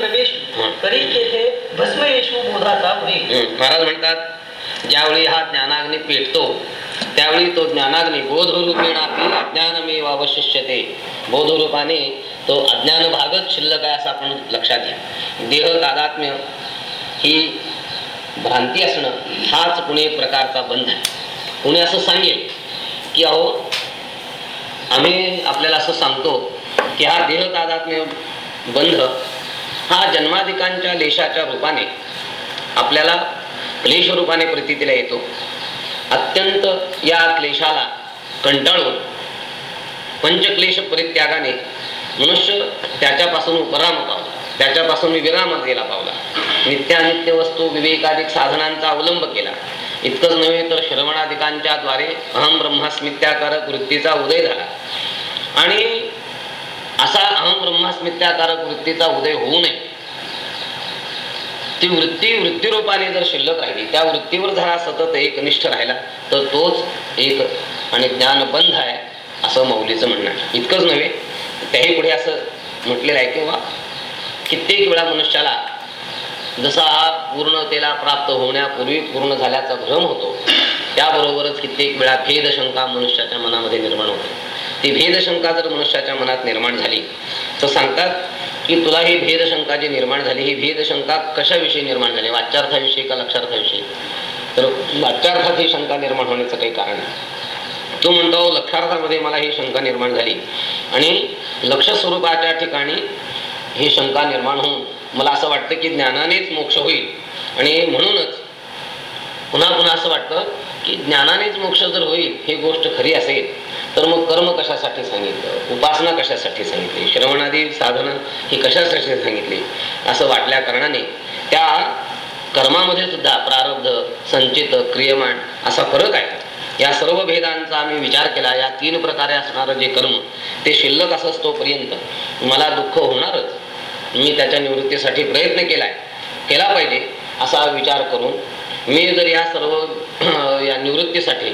प्रवेश भस्म येशू बोधाचा. महाराज म्हणतात ज्यावेळी हा ज्ञानाग्नी पेटतो त्यावेळी तो ज्ञानाग्नी बोधरूपेण आपली अज्ञानमेव अवशिष्यते. बोधरूपाने तो अज्ञान भागच शिल्लक आहे असं आपण लक्षात घ्या. देह तादात्म्य ही भ्रांती असणं हाच पुणे प्रकारचा बंध आहे. पुणे असं सांगेल की अहो आम्ही आपल्याला असं सांगतो की हा देह तादात्म्य बंध? हा जन्माधिकांच्या लेशाच्या रूपाने आपल्याला क्लेश रूपाने प्रतीतीला येतो. अत्यंत या क्लेशाला कंटाळून पंचक्लेश परित्यागाने मनुष्य त्याच्यापासून उपराम पावला. त्याच्यापासून विराम गेला पावला. नित्यानित्य वस्तू विवेकाधिक साधनांचा अवलंब केला. इतकंच नव्हे तर श्रवणाधिकांच्या द्वारे अहम ब्रह्मास्मित्याकारक वृत्तीचा उदय झाला. आणि असा अहम ब्रह्मास्मित्याकारक वृत्तीचा उदय होऊ नये. ती वृत्ती वृत्तीरूपाने जर शिल्लक राहिली त्या वृत्तीवर जर सतत सतत एकनिष्ठ राहिला तर तोच एक आणि ज्ञानबंध आहे असं मौलीचं म्हणणं आहे. इतकंच नव्हे त्याही पुढे असं म्हटलेलं आहे किंवा कित्येक वेळा मनुष्याला जसा हा पूर्णतेला प्राप्त होण्यापूर्वी पूर्ण झाल्याचा भ्रम होतो त्याबरोबरच कित्येक वेळा भेदशंका मनुष्याच्या मनामध्ये निर्माण होते. ती भेदशंका जर मनुष्याच्या मनात निर्माण झाली तर सांगतात की तुला ही भेदशंका जी निर्माण झाली ही भेदशंका कशाविषयी निर्माण झाली? वाच्यार्थाविषयी का लक्षार्थाविषयी? तर वाच्यार्थात ही शंका निर्माण होण्याचं काही कारण नाही. तो म्हणतो लक्षार्थामध्ये मला ही शंका निर्माण झाली. आणि लक्ष स्वरूपाच्या ठिकाणी ही शंका निर्माण होऊन मला असं वाटतं की ज्ञानानेच मोक्ष होईल. आणि म्हणूनच पुन्हा पुन्हा असं वाटतं की ज्ञानानेच मोक्ष जर होईल ही गोष्ट खरी असेल तर मग कर्म कशासाठी सांगितलं? उपासना कशासाठी सांगितली? श्रवणादी साधनं ही कशासाठी सांगितली? असं वाटल्या कारणाने त्या कर्मामध्ये सुद्धा प्रारब्ध संचित क्रियमाण असा फरक आहे. या सर्व भेदांचा आम्ही विचार केला. या तीन प्रकारे असणारं जे कर्म ते शिल्लक असंच तोपर्यंत मला दुःख होणारच. मी त्याच्या निवृत्तीसाठी प्रयत्न केलाय. केला पाहिजे असा विचार करून मी जर या सर्व या निवृत्तीसाठी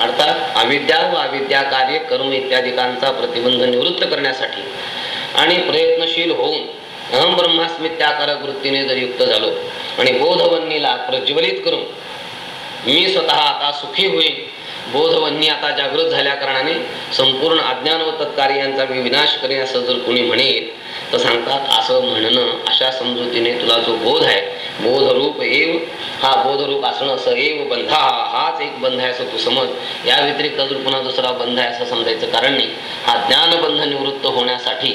अर्थात अविद्या व अविद्या कार्य कर्म इत्यादिकांचा प्रतिबंध निवृत्त करण्यासाठी आणि प्रयत्नशील होऊन अहम ब्रह्मास्मित्याकारक वृत्तीने जर युक्त झालो आणि बोधवन्नीला प्रज्वलित करून मी स्वतः आता सुखी होईल बोधवन्नी आता जागृत झाल्या कारणाने संपूर्ण अज्ञान व तत्कार्यांचा मी विनाश करेन असं जर कोणी म्हणेल तर सांगतात असं म्हणणं अशा समजुतीने तुला जो बोध आहे बोधरूप एव हा बोधरूप असणं स एव बंधा हाच एक बंध आहे असं तू समज. या व्यतिरिक्त अजून पुन्हा दुसरा बंध आहे असं समजायचं कारण नाही. हा ज्ञानबंध निवृत्त होण्यासाठी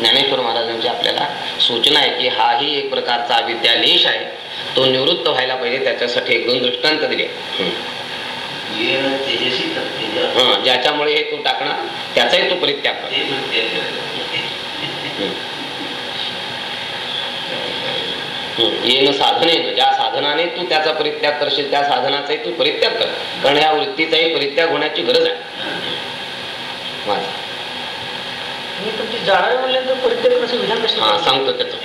ज्ञानेश्वर महाराजांची आपल्याला सूचना आहे की हाही एक प्रकारचा अविद्यालेश आहे. तो निवृत्त व्हायला पाहिजे त्याच्यासाठी एक दोन दृष्टांत दिले. हं, ज्याच्यामुळे हे तू टाकणार त्याचाही तो परित्याग येणं साधनेनं ज्या साधनाने तू त्याचा परित्याग करशील त्या साधनाचाही तू परित्याग कर. कारण ह्या वृत्तीचाही परित्याग होण्याची गरज आहे. सांगतो त्याचं.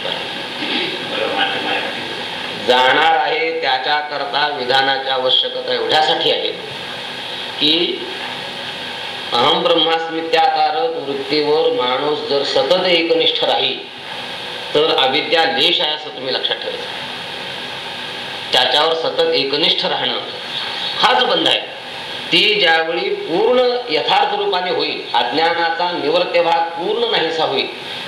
जाणार आहे त्याच्या करता विधानाची आवश्यकता एवढ्यासाठी आहे की अहम ब्रह्मास्मित्याकारक वृत्तीवर माणूस जर सतत एकनिष्ठ राहील तर अविद्या लेश आहे असं तुम्ही लक्षात ठेवायचं त्याच्यावर सतत एकनिष्ठ राहणं हाच बंध आहे. ती ज्यावेळी पूर्ण यथार्थ रूपाने होईल अज्ञानाचा निवृत्त भाग पूर्ण नाहीसा होईल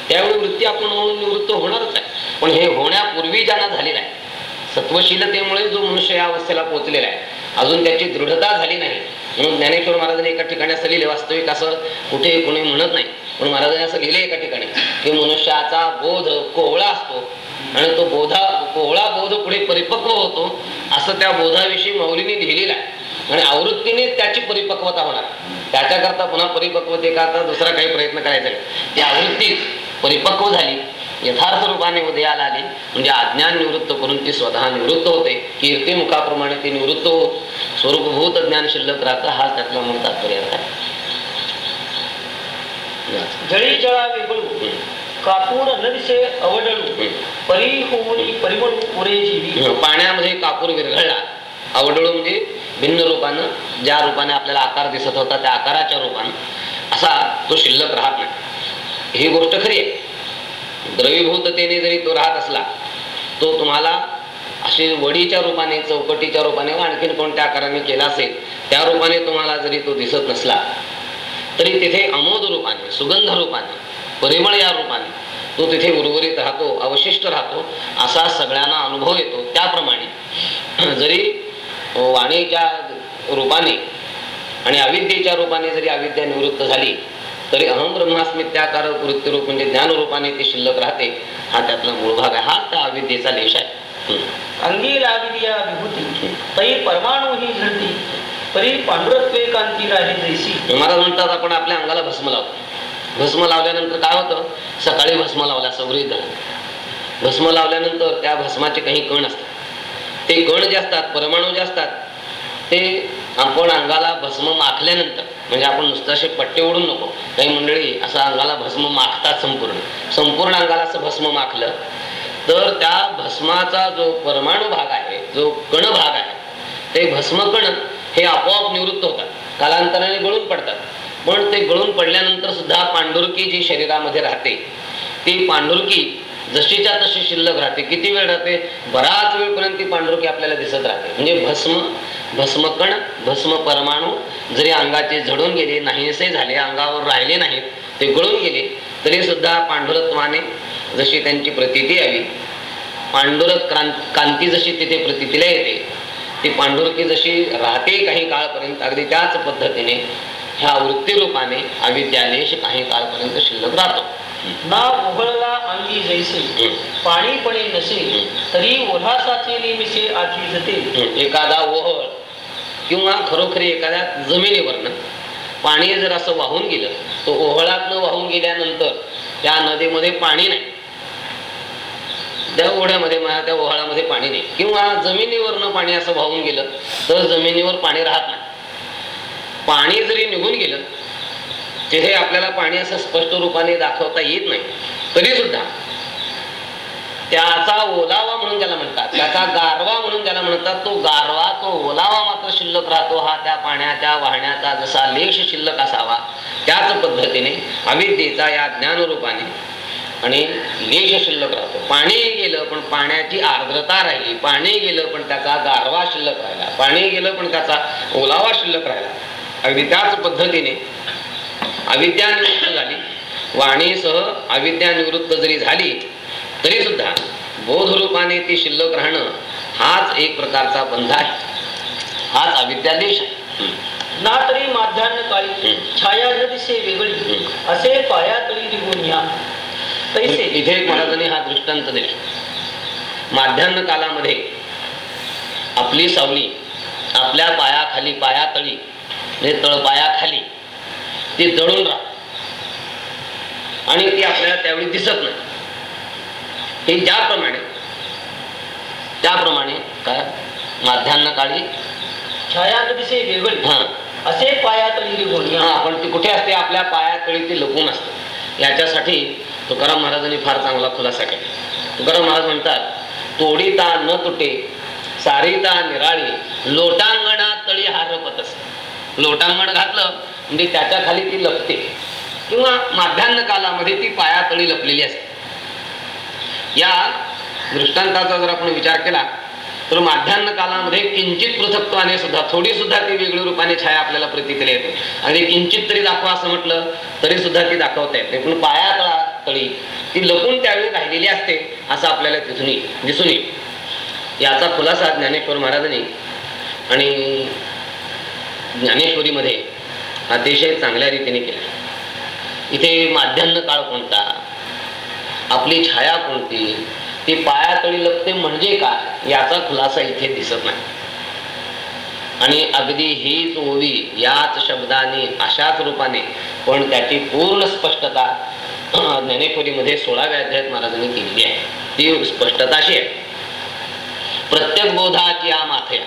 त्यावेळी वृत्ती आपण म्हणून निवृत्त होणारच आहे. पण हे होण्यापूर्वी ज्यांना झालेला आहे सत्वशीलतेमुळे जो मनुष्य या अवस्थेला पोहोचलेला आहे अजून त्याची दृढता झाली नाही. म्हणून ज्ञानेश्वर महाराजांनी एका ठिकाणी असं लिहिले वास्तविक असं कुठे कोणी म्हणत नाही पण महाराजांनी असं लिहिले एका ठिकाणी की मनुष्याचा बोध कोवळा असतो आणि तो बोधा कोवळा बोध पुढे परिपक्व होतो असं त्या बोधाविषयी मौलीने लिहिलेलं आहे. आणि आवृत्तीने त्याची परिपक्वता होणार. त्याच्याकरता पुन्हा परिपक्वतेकरता दुसरा काही प्रयत्न करायचा नाही. ती आवृत्तीच परिपक्व झाली यथार्थ रूपाने उदयाला आली म्हणजे अज्ञान निवृत्त करून ती स्वतः निवृत्त होते. कीर्ती मुखाप्रमाणे ती निवृत्त हो स्वरूपभूत ज्ञान शिल्लक राहतं हा त्यातला मूळ तात्पर्य आहे. जळी जळा वेगळू. कापूर नदिसे अवडळू. परी होऊनी परिमळू पुरे जीवी. पाण्यामध्ये कापूर विरघळला. आवडळू म्हणजे भिन्न रूपानं ज्या रूपाने आपल्याला आकार दिसत होता त्या आकाराच्या रूपानं असा तो शिल्लक राहत नाही. ही गोष्ट खरी आहे. द्रवीभूततेने जरी तो राहत असला तो तुम्हाला अशी वडीच्या रूपाने चौकटीच्या रूपाने व आणखीन कोणत्या आकाराने केला असेल त्या रूपाने तुम्हाला जरी तो दिसत नसला तरी तिथे अमोद रूपाने सुगंध रूपाने परिमळ या रूपाने तो तिथे उर्वरित राहतो अवशिष्ट राहतो असा सगळ्यांना अनुभव येतो. त्याप्रमाणे जरी वाणीच्या रूपाने आणि अविद्येच्या रूपाने जरी अविद्या निवृत्त झाली तरी अहम ब्रह्मास्मित्याकार वृत्तीरूप म्हणजे ज्ञानरूपाने ती शिल्लक राहते. हा त्यातला मूळ भाग आहे. हा त्या अविद्येचा लेश आहे. अंगी लाविली या विभूती. तई परमाणू ही झडती परी पांडुरत्वे कांती राहे जैसी महाराज म्हणतात आपण आपल्या अंगाला भस्म लावतो. भस्म लावल्यानंतर काय होतं? सकाळी भस्म लावला सवरीत भस्म लावल्यानंतर त्या भस्माचे काही कण असतात. ते कण जे असतात परमाणू जे असतात ते आपण अंगाला भस्म माखल्यानंतर म्हणजे आपण नुसतं असे पट्टे ओढून नको. काही मंडळी असं अंगाला भस्म माखतात संपूर्ण. संपूर्ण अंगाला असं भस्म माखलं तर त्या भस्माचा जो परमाणू भाग आहे जो कण भाग आहे ते भस्मकण हे आपोआप निवृत्त होतात. कालांतराने गळून पडतात. पण ते गळून पडल्यानंतर सुद्धा पांढुरकी जी शरीरामध्ये राहते ती पांढुरकी जशीच्या तशी शिल्लक राहते. किती वेळ राहते? बराच वेळपर्यंत ती पांढरुकी आपल्याला दिसत राहते. म्हणजे भस्म भस्मकण भस्म परमाणू जरी अंगाचे झडून गेले नाहीसे झाले अंगावर राहिले नाहीत ते गळून गेले तरी सुद्धा पांढुरत्वाने जशी त्यांची प्रतीती आली पांडुरक क्रांत कांती जशी तिथे प्रतीतीला येते ती पांढुरकी जशी राहते काही काळपर्यंत अगदी त्याच पद्धतीने ह्या वृत्तीरूपाने अविद्यालेश काही काळपर्यंत शिल्लक राहतो. ना उघळला अंगी जैसे. हम्म. पाणीपणे नसे. तरी ओढासाचे नेमिसे आधी जते. एखादा ओहळ किंवा खरोखरी एखाद्या जमिनीवरनं पाणी जर असं वाहून गेलं तो ओहळातनं वाहून गेल्यानंतर त्या नदीमध्ये पाणी नाही. त्या ओढ्यामध्ये मला त्या ओहाळामध्ये पाणी नाही. किंवा जमिनीवरनं पाणी असं वाहून गेलं तर जमिनीवर पाणी राहत नाही. पाणी जरी निघून गेलं तिथे आपल्याला पाणी असं स्पष्ट रूपाने दाखवता येत नाही तरी सुद्धा त्याचा ओलावा म्हणून ज्याला म्हणतात त्याचा गारवा म्हणून ज्याला म्हणतात तो गारवा तो ओलावा मात्र शिल्लक राहतो हा त्या पाण्याच्या वाहण्याचा जसा लेश शिल्लक असावा त्याच पद्धतीने अविद्येचा या ज्ञानरूपाने आणि लेश शिल्लक राहतो. पाणी गेलं पण पाण्याची आर्द्रता राहिली पाणी गेलं पण त्याचा गारवा शिल्लक राहिला पाणी गेलं पण त्याचा ओलावा शिल्लक राहिला. अगदी त्याच पद्धतीने अविद्या निवृत्त झाली. वाणीसह अविद्या निवृत्त जरी झाली तरी सुद्धा बोधरूपाने ती शिल्लक राहणं हाच एक प्रकारचा बंध आहे. हाच अविद्यादेश आहे. ना तरी माध्यान्ह काळी. छाया न दिसे वेगळी. असे पाया तळी निघून या. तैसे इथे महाराजांनी हा दृष्टांत दिला. माध्यान्ह कालामध्ये आपली सावली आपल्या पायाखाली पायातळी म्हणजे तळपायाखाली ती जळून राहते. आणि ती आपल्याला त्यावेळी दिसत नाही. हे ज्याप्रमाणे त्याप्रमाणे काय माध्यान्ह काळी छाया न दिसे वेगळी हा. असे पाया तळी निघून या हा पण ती कुठे असते? आपल्या पायातळी ती लपून असते. याच्यासाठी तुकाराम महाराजांनी फार चांगला खुलासा केला. तुकाराम महाराज म्हणतात तोडीता न तुटे सारिता निराळी लोटांगणा तळी हारपत असते. लोटांगण घातलं म्हणजे त्याच्याखाली ती लपते. किंवा माध्यान्ह कालामध्ये ती पायातळी लपलेली असते. या दृष्टांताचा जर आपण विचार केला तर माध्यान्ह कालामध्ये किंचित पृथकत्वाने सुद्धा थोडी सुद्धा ती वेगळी रूपाने छाया आपल्याला प्रतीकडे येते. आणि किंचित तरी दाखवा असं म्हटलं तरी सुद्धा ती दाखवता येते पण पायातळा तळी ती लपून त्यावेळी राहिलेली असते असं आपल्याला तिथून येईल. दिसून येईल. याचा खुलासा ज्ञानेश्वर महाराजांनी आणि ज्ञानेश्वरीमध्ये अतिशय चांगल्या रीतीने केला. इथे माध्यान्ह काळ कोणता? आपली छाया कोणती? ती पायातळी लपते म्हणजे काय? याचा खुलासा इथे दिसत नाही. आणि अगदी हीच ओवी याच शब्दाने अशाच रूपाने पण त्याची पूर्ण स्पष्टता ज्ञानेश्वरीमध्ये सोळाव्या अध्यायात महाराजांनी केलेली आहे. ती स्पष्टता अशी आहे. प्रत्येक बोधाची या माथया.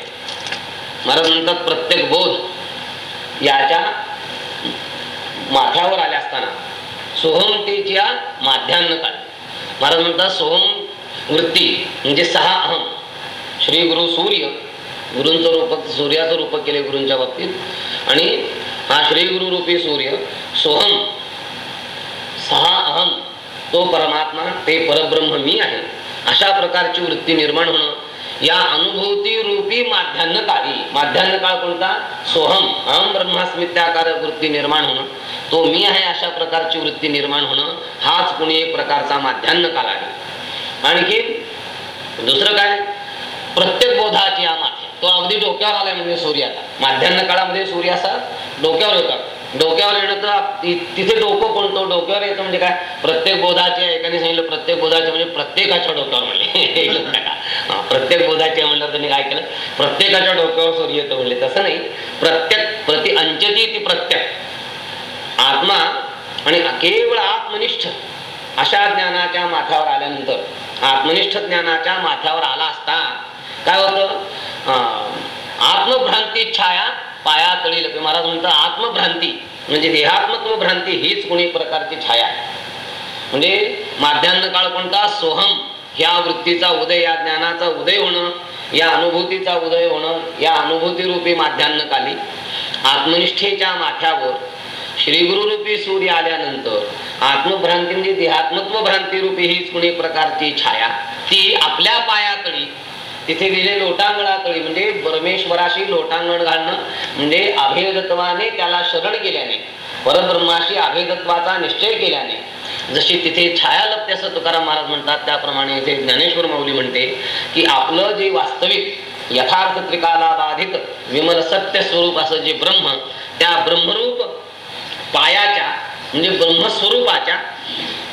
महाराज म्हणतात प्रत्येक बोध याच्या माथ्यावर आल्या असताना. सोहमतेच्या माध्यान्ह काळ महाराज म्हणतात सोहम वृत्ती म्हणजे सहा अहम. श्री गुरु सूर्य गुरूंचं रूप सूर्याचं रूप केले गुरूंच्या बाबतीत. आणि हा श्री गुरु रूपी सूर्य सोहम सहा अहम तो परमात्मा ते परब्रह्म मी आहे. अशा प्रकारची वृत्ती निर्माण होणं या अनुभूती रूपी माध्यान्ह काळी माध्यान्न काळ कोणता? सोहम. अहम ब्रह्मास्मित्याकार वृत्ती निर्माण होणं. तो मी आहे अशा प्रकारची वृत्ती निर्माण होणं हाच कुणी एक प्रकारचा माध्यान्न काळ आहे. आणखी दुसरं काय? प्रत्येक बोधाची या माथे तो अगदी डोक्यावर आलाय म्हणजे सूर्याचा माध्यान्ह काळामध्ये सूर्याचा डोक्यावर होता डोक्यावर येणं तर तिथे डोकं कोणतं? डोक्यावर येतं म्हणजे काय? प्रत्येक बोधाचे एकाने सांगितलं प्रत्येक बोधाचे म्हणजे प्रत्येकाच्या डोक्यावर म्हणले. का? प्रत्येक बोधाचे म्हणलं त्यांनी काय केलं? प्रत्येकाच्या डोक्यावर सूर्य येतो म्हणले. तसं नाही. प्रत्येक प्रति अंचती ती प्रत्येक. आत्मा आणि केवळ आत्मनिष्ठ अशा ज्ञानाच्या माथ्यावर आल्यानंतर आत्मनिष्ठ ज्ञानाच्या माथ्यावर आला असता काय होतं? आत्मभ्रांती छाया पाया तळी लपे. महाराज म्हणतात आत्मभ्रांती म्हणजे देहात्मत्व भ्रांती हीच कोणी प्रकारची छाया. म्हणजे माध्यान्ह काळ कोणता? सोहम. ह्या वृत्तीचा उदय या ज्ञानाचा उदय होणं या अनुभूतीचा उदय होणं या अनुभूतीरूपी माध्यान्ह काली. आत्मनिष्ठेच्या माथ्यावर श्री गुरुरूपी सूर्य आल्यानंतर आत्मभ्रांती म्हणजे देहात्मत्व भ्रांतीरूपी हीच कुणी प्रकारची छाया. ती आपल्या पायातळी तिथे गेले लोटांगणातळी म्हणजे परमेश्वराशी लोटांगण घालणं म्हणजे अभेदत्वाने त्याला शरण केल्याने परब्रह्माशी अभेदत्वाचा निश्चय केल्याने. जशी तिथे छाया लपते असं तुकाराम महाराज म्हणतात त्याप्रमाणे इथे ज्ञानेश्वर माऊली म्हणते की आपलं जे वास्तविक यथार्थ त्रिकाला बाधित विमल सत्य स्वरूप असं जे ब्रह्म त्या ब्रह्मरूप पायाच्या म्हणजे ब्रह्मस्वरूपाच्या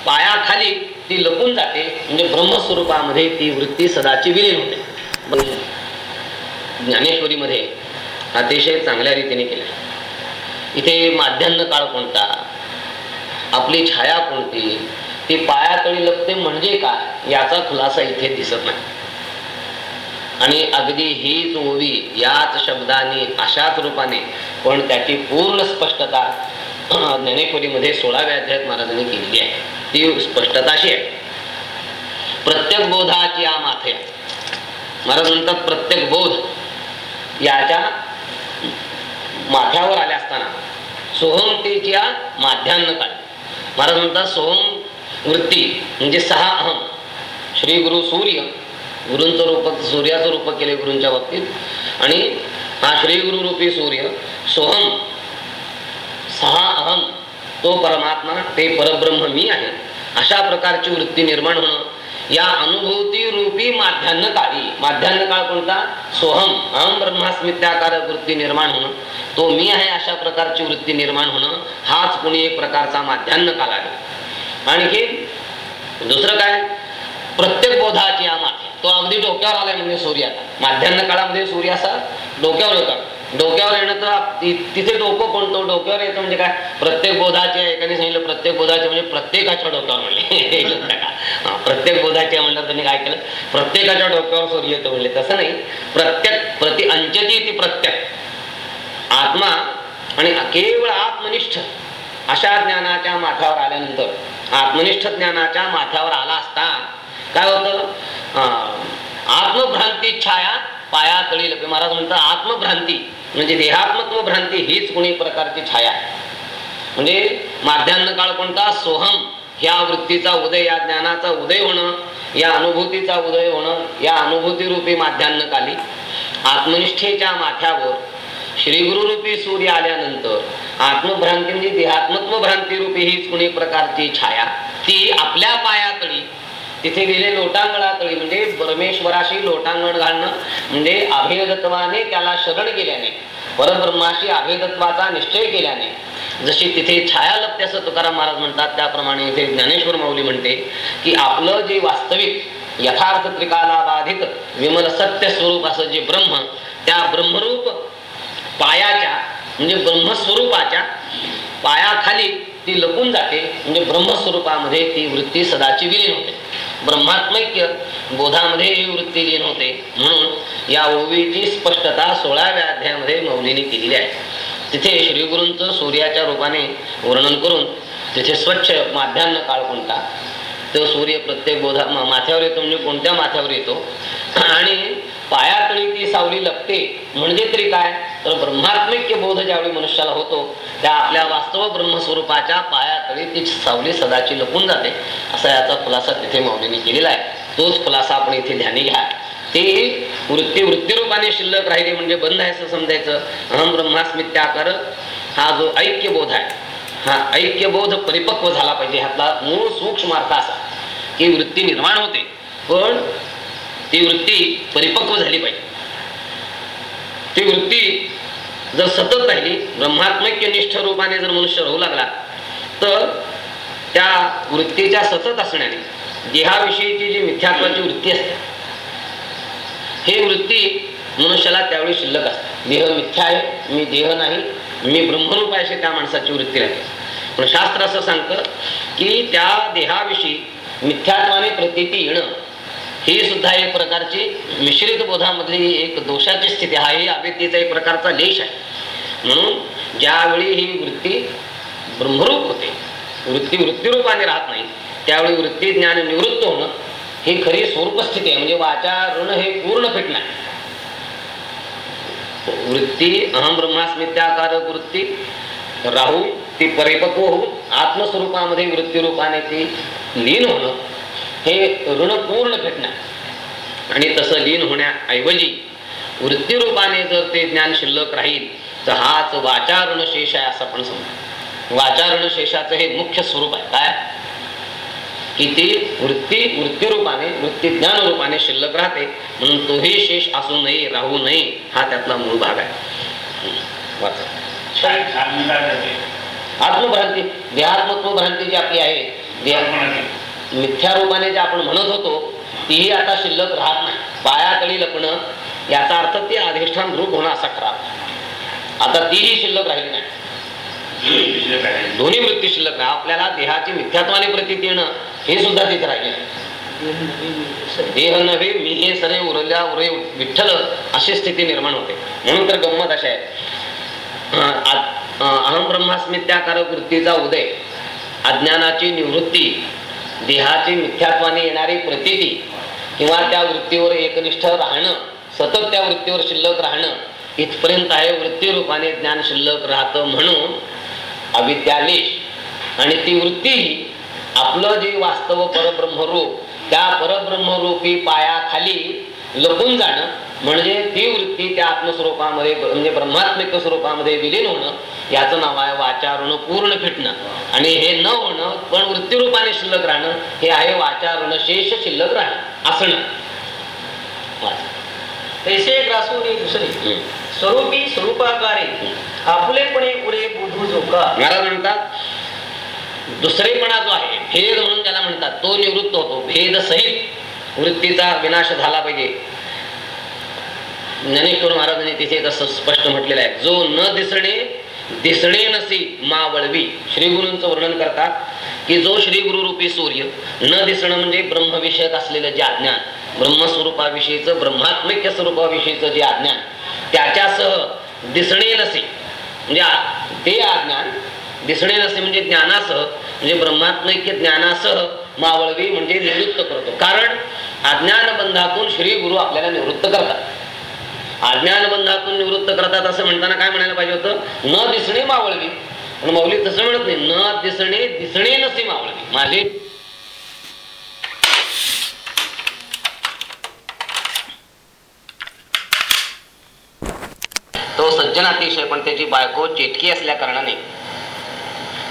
पायाखाली ती लपून जाते म्हणजे ब्रह्मस्वरूपामध्ये ती वृत्ती सदाची विलीन होते. ज्ञानेश्वरीमध्ये अतिशय चांगल्या रीतीने केलं. इथे माध्यान्ह काळ कोणता? आपली छाया कोणती? ती पायातळी लपते म्हणजे काय? याचा खुलासा इथे दिसत नाही. आणि अगदी हीच ओवी याच शब्दाने अशाच रूपाने पण त्याची पूर्ण स्पष्टता ज्ञानेश्वरीमध्ये सोळाव्या अध्यायात महाराजांनी केलेली आहे. ती स्पष्टता अशी आहे. प्रत्येक बोधाची या माथ्या महाराज म्हणतात प्रत्येक बोध याच्या माथ्यावर आल्या असताना. सोहमतेच्या माध्यान्ह काळ महाराज म्हणतात सोहम वृत्ती म्हणजे सहा अहम. श्री गुरु सूर्य गुरूंचं रूप सूर्याचं रूप केले गुरूंच्या बाबतीत. आणि हा श्री गुरु रूपी सूर्य सोहम सहा अहम तो परमात्मा ते परब्रह्म मी आहे. अशा प्रकारची वृत्ती निर्माण होणं या अनुभूती रूपी माध्यान्ह काळी माध्यान्ह काळ कोणता? सोहम. अहम ब्रह्मास्मित्याकार वृत्ती निर्माण होणं. तो मी आहे अशा प्रकारची वृत्ती निर्माण होणं हाच कोणी एक प्रकारचा माध्यान्न काळ आहे. आणखी दुसरं काय? प्रत्येक बोधाची या माथे तो अगदी डोक्यावर आलाय म्हणजे सूर्याचा माध्यान्ह काळामध्ये सूर्य असा डोक्यावर होता डोक्यावर येणं तर तिथे डोकं कोणतं? डोक्यावर येतं म्हणजे काय? प्रत्येक बोधाचे एकाने सांगितलं प्रत्येक बोधाचे म्हणजे प्रत्येकाच्या डोक्यावर म्हणले. लक्षात प्रत्येक बोधाचे म्हणतात त्यांनी काय केलं? प्रत्येकाच्या डोक्यावर सूर्य येतो म्हणले. तसं नाही. प्रत्येक प्रति अंचती ती प्रत्येक. आत्मा आणि केवळ आत्मनिष्ठ अशा ज्ञानाच्या माथ्यावर आल्यानंतर आत्मनिष्ठ ज्ञानाच्या माथ्यावर आला असता काय होतं? आत्मभ्रांती छाया पाया तळी लपे महाराज म्हणतात आत्मभ्रांती म्हणजे देहात्मत्व भ्रांती हीच कोणी प्रकारची छाया म्हणजे माध्यान्ह काळ कोणता? सोहम. ह्या वृत्तीचा उदय या ज्ञानाचा उदय होणं या अनुभूतीचा उदय होणं या अनुभूती रूपी काली. आत्मनिष्ठेच्या माथ्यावर श्रीगुरुरूपी सूर्य आल्यानंतर आत्मभ्रांती म्हणजे देहात्मत्व हीच कुणी प्रकारची छाया ती आपल्या पायातळी तिथे गेले लोटांगणातळी म्हणजे परमेश्वराशी लोटांगण घालणं म्हणजे अभेदत्वाने त्याला शरण केल्याने परब्रह्माशी अभेदत्वाचा निश्चय केल्याने. जशी तिथे छाया लपते असं तुकाराम महाराज म्हणतात त्याप्रमाणे इथे ज्ञानेश्वर माऊली म्हणते की आपलं जे वास्तविक यथार्थ त्रिकाला बाधित विमल सत्य स्वरूप असं जे ब्रह्म त्या ब्रह्मरूप पायाच्या म्हणजे ब्रह्मस्वरूपाच्या पायाखाली ती लपून जाते म्हणजे ब्रह्मस्वरूपामध्ये ती वृत्ती सदाची विलीन होते. ब्रह्मात्मैक्य बोधामध्ये ही वृत्ती लीन होते म्हणून या ओवीची स्पष्टता सोळाव्या अध्यायामध्ये मौलीने केलेली आहे. तिथे श्रीगुरूंचं सूर्याच्या रूपाने वर्णन करून तिथे स्वच्छ माध्यान्ह काळ कोणता? तो सूर्य प्रत्येक बोधा माथ्यावर येतो म्हणजे कोणत्या माथ्यावर येतो? आणि पायातळी ती सावली लपते. म्हणजे तरी काय? तर ब्रह्मात्मिक बोध ज्यावेळी मनुष्याला होतो त्या आपल्या वास्तव ब्रह्मस्वरूपाच्या पायातळी ती सावली सदाची लपून जाते. असा याचा खुलासा तिथे मौलीने केलेला आहे. तोच खुलासा आपण इथे ध्यानी घ्या. ते वृत्ती वृत्तीरूपाने शिल्लक राहिली म्हणजे बंद आहे असं समजायचं. अहम ब्रह्मास्मित्याकर हा जो ऐक्यबोध आहे हा ऐक्यबोध परिपक्व झाला पाहिजे. ह्यातला मूळ सूक्ष्म अर्थ असा की वृत्ती निर्माण होते. पण ती वृत्ती परिपक्व झाली पाहिजे. ती वृत्ती जर सतत राहिली ब्रह्मात्मक निष्ठ रूपाने जर मनुष्य राहू लागला तर त्या वृत्तीच्या सतत असण्याने देहाविषयीची जी मिथ्यात्वाची वृत्ती असते हे वृत्ती मनुष्याला त्यावेळी शिल्लक असते. देह मिथ्या आहे मी देह नाही मी ब्रह्मरूप आहे अशी त्या माणसाची वृत्ती राहते. पण शास्त्र असं सांगतं की त्या देहाविषयी मिथ्यात्वाने प्रतीती येणं ही सुद्धा एक प्रकारची मिश्रित बोधामधली एक दोषाची स्थिती हा ही अविद्येचा एक प्रकारचा लेश आहे. म्हणून ज्यावेळी ही वृत्ती ब्रह्मरूप होते वृत्ती वृत्तीरूपाने राहत नाही त्यावेळी वृत्ती ज्ञान निवृत्त होणं ही खरी स्वरूप स्थिती आहे. म्हणजे वाचा ऋण हे पूर्ण फिटणं वृत्ती अहम ब्रह्मास्मित्याकारक वृत्ती राहू ती परिपक्व होऊन आत्मस्वरूपामध्ये वृत्तीरूपाने ती लीन होणं हे ऋण पूर्ण फिटणं आणि तसं लीन होण्याऐवजी वृत्ती रूपाने जर ते ज्ञान शिल्लक राहील तर हाच वाचारण शेष आहे असं आपण समजा. वाचारण शेषाचं हे मुख्य स्वरूप आहे. काय? की ती वृत्ती वृत्ती रूपाने वृत्ती ज्ञान रूपाने शिल्लक राहते म्हणून तोही शेष असू नये राहू नये हा त्यातला मूळ भाग आहे. आत्मभ्रांती. देहात्मत्व भ्रांती जी आपली आहे देहा मिथ्यारूपाने जे आपण म्हणत होतो तीही आता शिल्लक राहत नाही. पायातळी लपणं याचा अर्थ ते अधिष्ठान रूप होणं असा खरा आता तीही शिल्लक राहिली नाही दोन्ही मृत्यू शिल्लक नाही. आपल्याला देहाची मिथ्यात्वाने प्रतीत येणं हे सुद्धा तिथे राहिले देह नव्हे मी हे सरे उरल्या उरे विठ्ठल अशी स्थिती निर्माण होते. म्हणून तर गंमत अशा आहे. आ- अहम ब्रह्मास्मित्याकारक वृत्तीचा उदय अज्ञानाची निवृत्ती देहाची मिथ्यात्वाने येणारी प्रतिती किंवा त्या वृत्तीवर एकनिष्ठ राहणं सतत त्या वृत्तीवर शिल्लक राहणं इथपर्यंत आहे वृत्ती रूपाने ज्ञान शिल्लक राहतं म्हणून अविद्यालेश आणि ती वृत्ती ही आपलं जे वास्तव परब्रह्मरूप त्या परब्रह्मरूपी पायाखाली लपून जाणं म्हणजे ती वृत्ती त्या आत्मस्वरूपामध्ये म्हणजे ब्रह्मात्मिक स्वरूपामध्ये विलीन होणं याचं नाव आहे वाचारण पूर्ण फिटणं. आणि हे न होणं पण वृत्तीरूपाने शिल्लक राहणं हे आहे वाचारण शेष शिल्लक राहणं असणं. तैसे ग्रासूनी दुसरे. स्वरूपी स्वरूपाकारे आपुलेपणे उरे बुधू जोका महाराज म्हणतात दुसरेपणा जो आहे भेद म्हणून त्याला म्हणतात तो निवृत्त होतो भेद सहित. वृत्तीचा विनाश झाला पाहिजे. ज्ञानेश्वर महाराजांनी तिथे तसं स्पष्ट म्हटलेलं आहे. जो न दिसणे दिसणे नसे मावळवी. श्री गुरूंचं वर्णन करतात की जो श्री गुरुरूपी सूर्य न दिसणं म्हणजे ब्रह्मविषयक असलेलं जे अज्ञान ब्रह्मस्वरूपाविषयीचं ब्रह्मात्मिक स्वरूपाविषयीचं जे अज्ञान त्याच्यासह दिसणे नसे. म्हणजे ते अज्ञान दिसणे नसे म्हणजे ज्ञानासह म्हणजे ब्रह्मात्मिक ज्ञानासह मावळवी म्हणजे निवृत्त करतो. कारण अज्ञान बंधातून श्री गुरु आपल्याला निवृत्त करतात. अज्ञान बंधातून निवृत्त करतात असं म्हणताना काय म्हणायला पाहिजे होतं? न दिसणे मावळवी. पण माऊली तसं म्हणत नाही. न दिसणे दिसणे नसे मावळवी. माझे तो सज्जन अतिशय पण त्याची बायको चेटकी असल्या कारणाने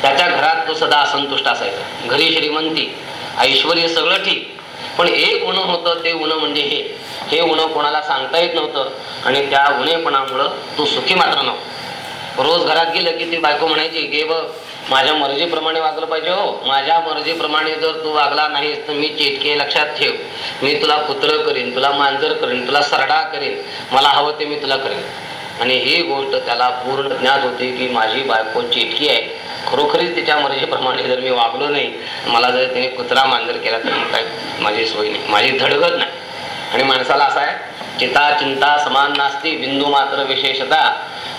त्याच्या घरात तो सदा असंतुष्ट असायचा. घरी श्रीमंती ऐश्वर सगळं ठीक. पण एक उणं होतं ते उणं म्हणजे हे. हे उणं कोणाला सांगता येत नव्हतं आणि त्या उणेपणामुळं तू सुखी मात्र नव्हतं. रोज घरात गेलं की ती बायको म्हणायची गे बघ माझ्या मर्जीप्रमाणे वागलं पाहिजे हो. माझ्या मर्जीप्रमाणे जर तू वागला नाहीस तर मी चेटके लक्षात ठेव. मी तुला कुत्रं करीन तुला मांजर करीन तुला सरडा करीन. मला हवं ते मी तुला करीन. आणि ही गोष्ट त्याला पूर्ण ज्ञात होती की माझी बायको चेटकी आहे. खरोखरीच तिच्या मर्जीप्रमाणे जर मी वागलो नाही मला जर तिने कुत्रा मांजर केला तर काय माझी सोय नाही. माझी धडगत नाही. आणि माणसाला असा आहे चिता चिंता समान नास्ती बिंदू मात्र विशेषता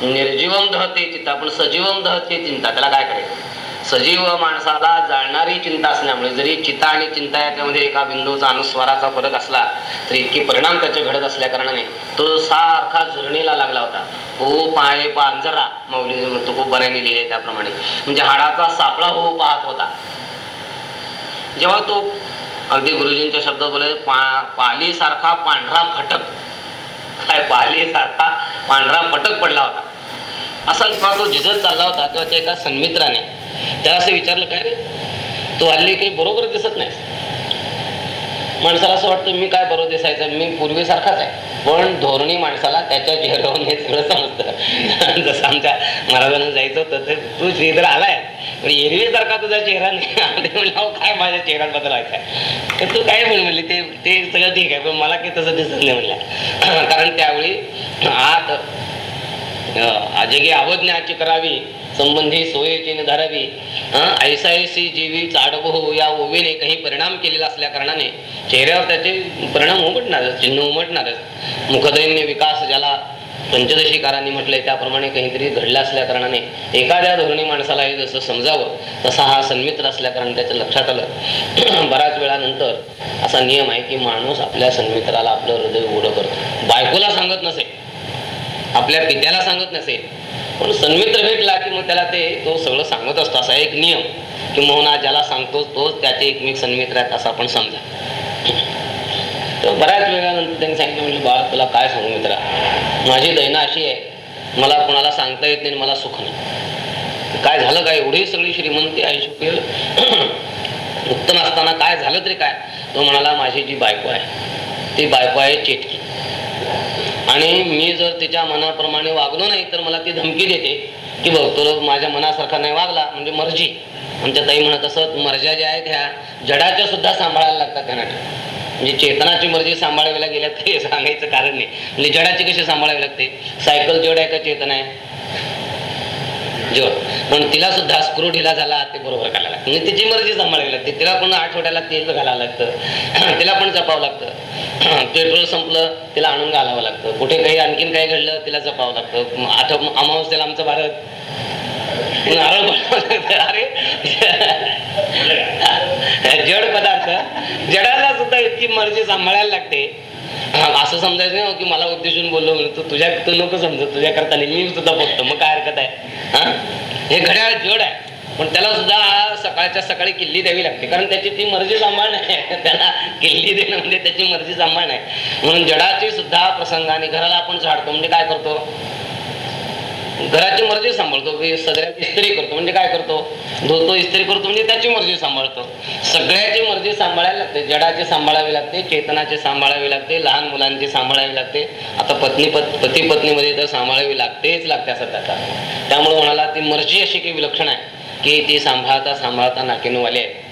निर्जीवम दहते चिता पण सजीवम दहते चिंता त्याला काय करायचं सजीव माणसाला जाळणारी चिंता असल्यामुळे जरी चिता आणि चिंता याच्यामध्ये एका बिंदूचा अनुस्वाराचा फरक असला तरी इतके परिणाम त्याचे घडत असल्या कारणाने तो सारखा झुरणीला लागला होता. हो पाय पांजरा मौली म्हणतो खूप बऱ्याने लिहिले त्याप्रमाणे. म्हणजे हाडाचा सापळा हो पाहत होता. जेव्हा तो अगदी गुरुजींच्या शब्द बोले पा पाली सारखा पांढरा फटक. काय पाली सारखा पांढरा फटक पडला होता. असा जेव्हा तो झिजत चालला होता तेव्हा त्या एका सन्मित्राने त्याला असं विचारलं काय रे? तो हल्ली काही बरोबर दिसत नाही माणसाला असं वाटतं मी काय बरोबर दिसायचं? मी पूर्वीसारखाच आहे. पण धोरणी माणसाला त्याच्या चेहऱ्यावरून हे सगळं समजतं. जसं आमच्या महाराजांना जायचं होतं तर तू श्रीधर आलाय. पण एरवीसारखा तुझा चेहरा नाही. म्हणलं काय माझ्या चेहऱ्यात बदल व्हायचा तर तू काय म्हण म्हणले ते ते सगळं ठीक आहे पण मला काही तसं दिसत नाही म्हणलं कारण त्यावेळी आत अजगी अवज्ञाची करावी संबंधी सोयीची धरावी. हं, ऐसा ऐसी जीवी चाडबो या ओवीने काही परिणाम केलेला असल्या कारणाने चेहऱ्यावर त्याचे परिणाम उमटणारच चिन्ह उमटणारच. मुखदैन्य विकास ज्याला पंचदशीकारांनी म्हटलंय त्याप्रमाणे काहीतरी घडलं असल्या कारणाने एखाद्या धोरणी माणसाला हे जसं समजावं तसा हा सन्मित्र असल्या कारण त्याच्या लक्षात आलं. बऱ्याच वेळानंतर असा नियम आहे की माणूस आपल्या सन्मित्राला आपलं हृदय उघडं करतो. बायकोला सांगत नसेल आपल्या पित्याला सांगत नसेल पण सन्मित्र भेटला की मग त्याला ते तो सगळं सांगत असतो. असा एक नियम की मोहना ज्याला सांगतो तोच त्याचे एकमेक सन्मित्र आहेत असं आपण समजा. तर बऱ्याच वेळानंतर त्यांनी सांगितलं म्हणजे बाळ तुला काय सांगू मित्रा? माझी दैना अशी आहे मला कोणाला सांगता येत नाही मला सुख नाही. काय झालं काय एवढी सगळी श्रीमंती आयुष्य उत्तम असताना काय झालं तरी काय? तो म्हणाला माझी जी बायको आहे ती बायको आहे चेटकी. आणि मी जर तिच्या मनाप्रमाणे वागलो नाही तर मला ती धमकी देते की बघ तो माझ्या मनासारखा नाही वागला म्हणजे मर्जी. आमच्या ताई म्हणत असत मर्जा ज्या आहेत ह्या जडाच्या सुद्धा सांभाळायला लागतात त्यांना म्हणजे चेतनाची मर्जी सांभाळायला लागेल हे सांगायचं कारण नाही. म्हणजे जडाची कशी सांभाळावी लागते? सायकल जड आहे का चेतन आहे. जड पण तिला सुद्धा स्क्रू ढिला झाला ते बरोबर घालायला लागतं. म्हणजे तिची मर्जी सांभाळावी लागते. तिला पण आठवड्याला तेल घालावं लागतं. तिला पण जपावं लागतं. पेट्रोल संपलं तिला आणून घालावं लागतं. कुठे काही आणखीन काही घडलं तिला जपावं लागतं. आता अमावस्याला आमचं भारत. नारळ लागतं. अरे. जड पदार्थ. जडाला सुद्धा इतकी मर्जी सांभाळायला लागते. असं समजायचं नाही हो की मला उद्देशून बोललो तू तुझ्या तू नको समजत. तुझ्या करता मी सुद्धा बघतो. मग काय हरकत आहे? हा? हे घड्याळ जड आहे. पण त्याला सुद्धा सकाळच्या सकाळी किल्ली द्यावी लागते. कारण त्याची ती मर्जी सांभाळ आहे त्याला किल्ली देणं म्हणजे त्याची मर्जी सांभाळ आहे म्हणून जडाची सुद्धा प्रसंगाने घराला आपण झाडतो. म्हणजे काय करतो? घराची मर्जी सांभाळतो की सगळ्यात इस्त्री करतो. म्हणजे काय करतो? धुतो इस्त्री करतो म्हणजे त्याची मर्जी सांभाळतो. सगळ्याची मर्जी सांभाळायला लागते. जडाची सांभाळावी लागते चेतनाची सांभाळावी लागते लहान मुलांची सांभाळावी लागते. आता पत्नी पत पती पत्नीमध्ये तर सांभाळावी लागतेच लागते असं त्याचा त्यामुळे म्हणाला ती मर्जी अशी काही विलक्षण आहे की ती सांभाळता सांभाळता नाकेनवाली आहे.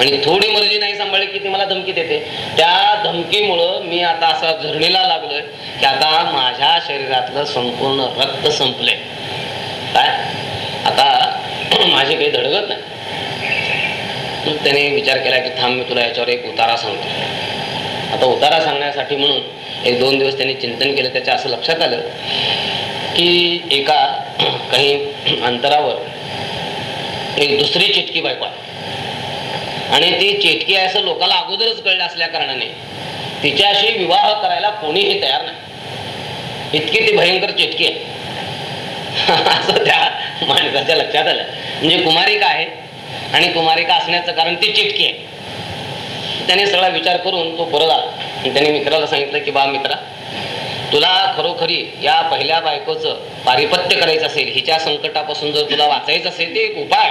आणि थोडी मर्जी नाही सांभाळली की ती मला धमकी देते. त्या धमकीमुळं मी आता असा झरणीला लागलोय की आता माझ्या शरीरातलं संपूर्ण रक्त संपलंय. काय? आता माझे काही धडगत नाही. मग त्याने विचार केला की थांब मी तुला याच्यावर एक उतारा सांगतो. आता उतारा सांगण्यासाठी म्हणून एक दोन दिवस त्यांनी चिंतन केलं. त्याच्या असं लक्षात आलं की एका काही अंतरावर एक दुसरी चिटकी बायको आहे आणि ती चेटकी आहे असं लोकांना अगोदरच कळलं असल्या कारणाने. तिच्याशी विवाह करायला कोणीही तयार नाही. इतकी ती भयंकर चेटकी आहे. असं त्या माणसाच्या लक्षात आलं. म्हणजे कुमारिका आहे आणि कुमारिका असण्याचं कारण ती चिटकी आहे. त्याने सगळा विचार करून तो परत आला आणि त्याने मित्राला सांगितलं की बा मित्रा तुला खरोखरी या पहिल्या बायकोचं पारिपत्य करायचं असेल हिच्या संकटापासून जर तुला वाचायचं असेल ते एक उपाय.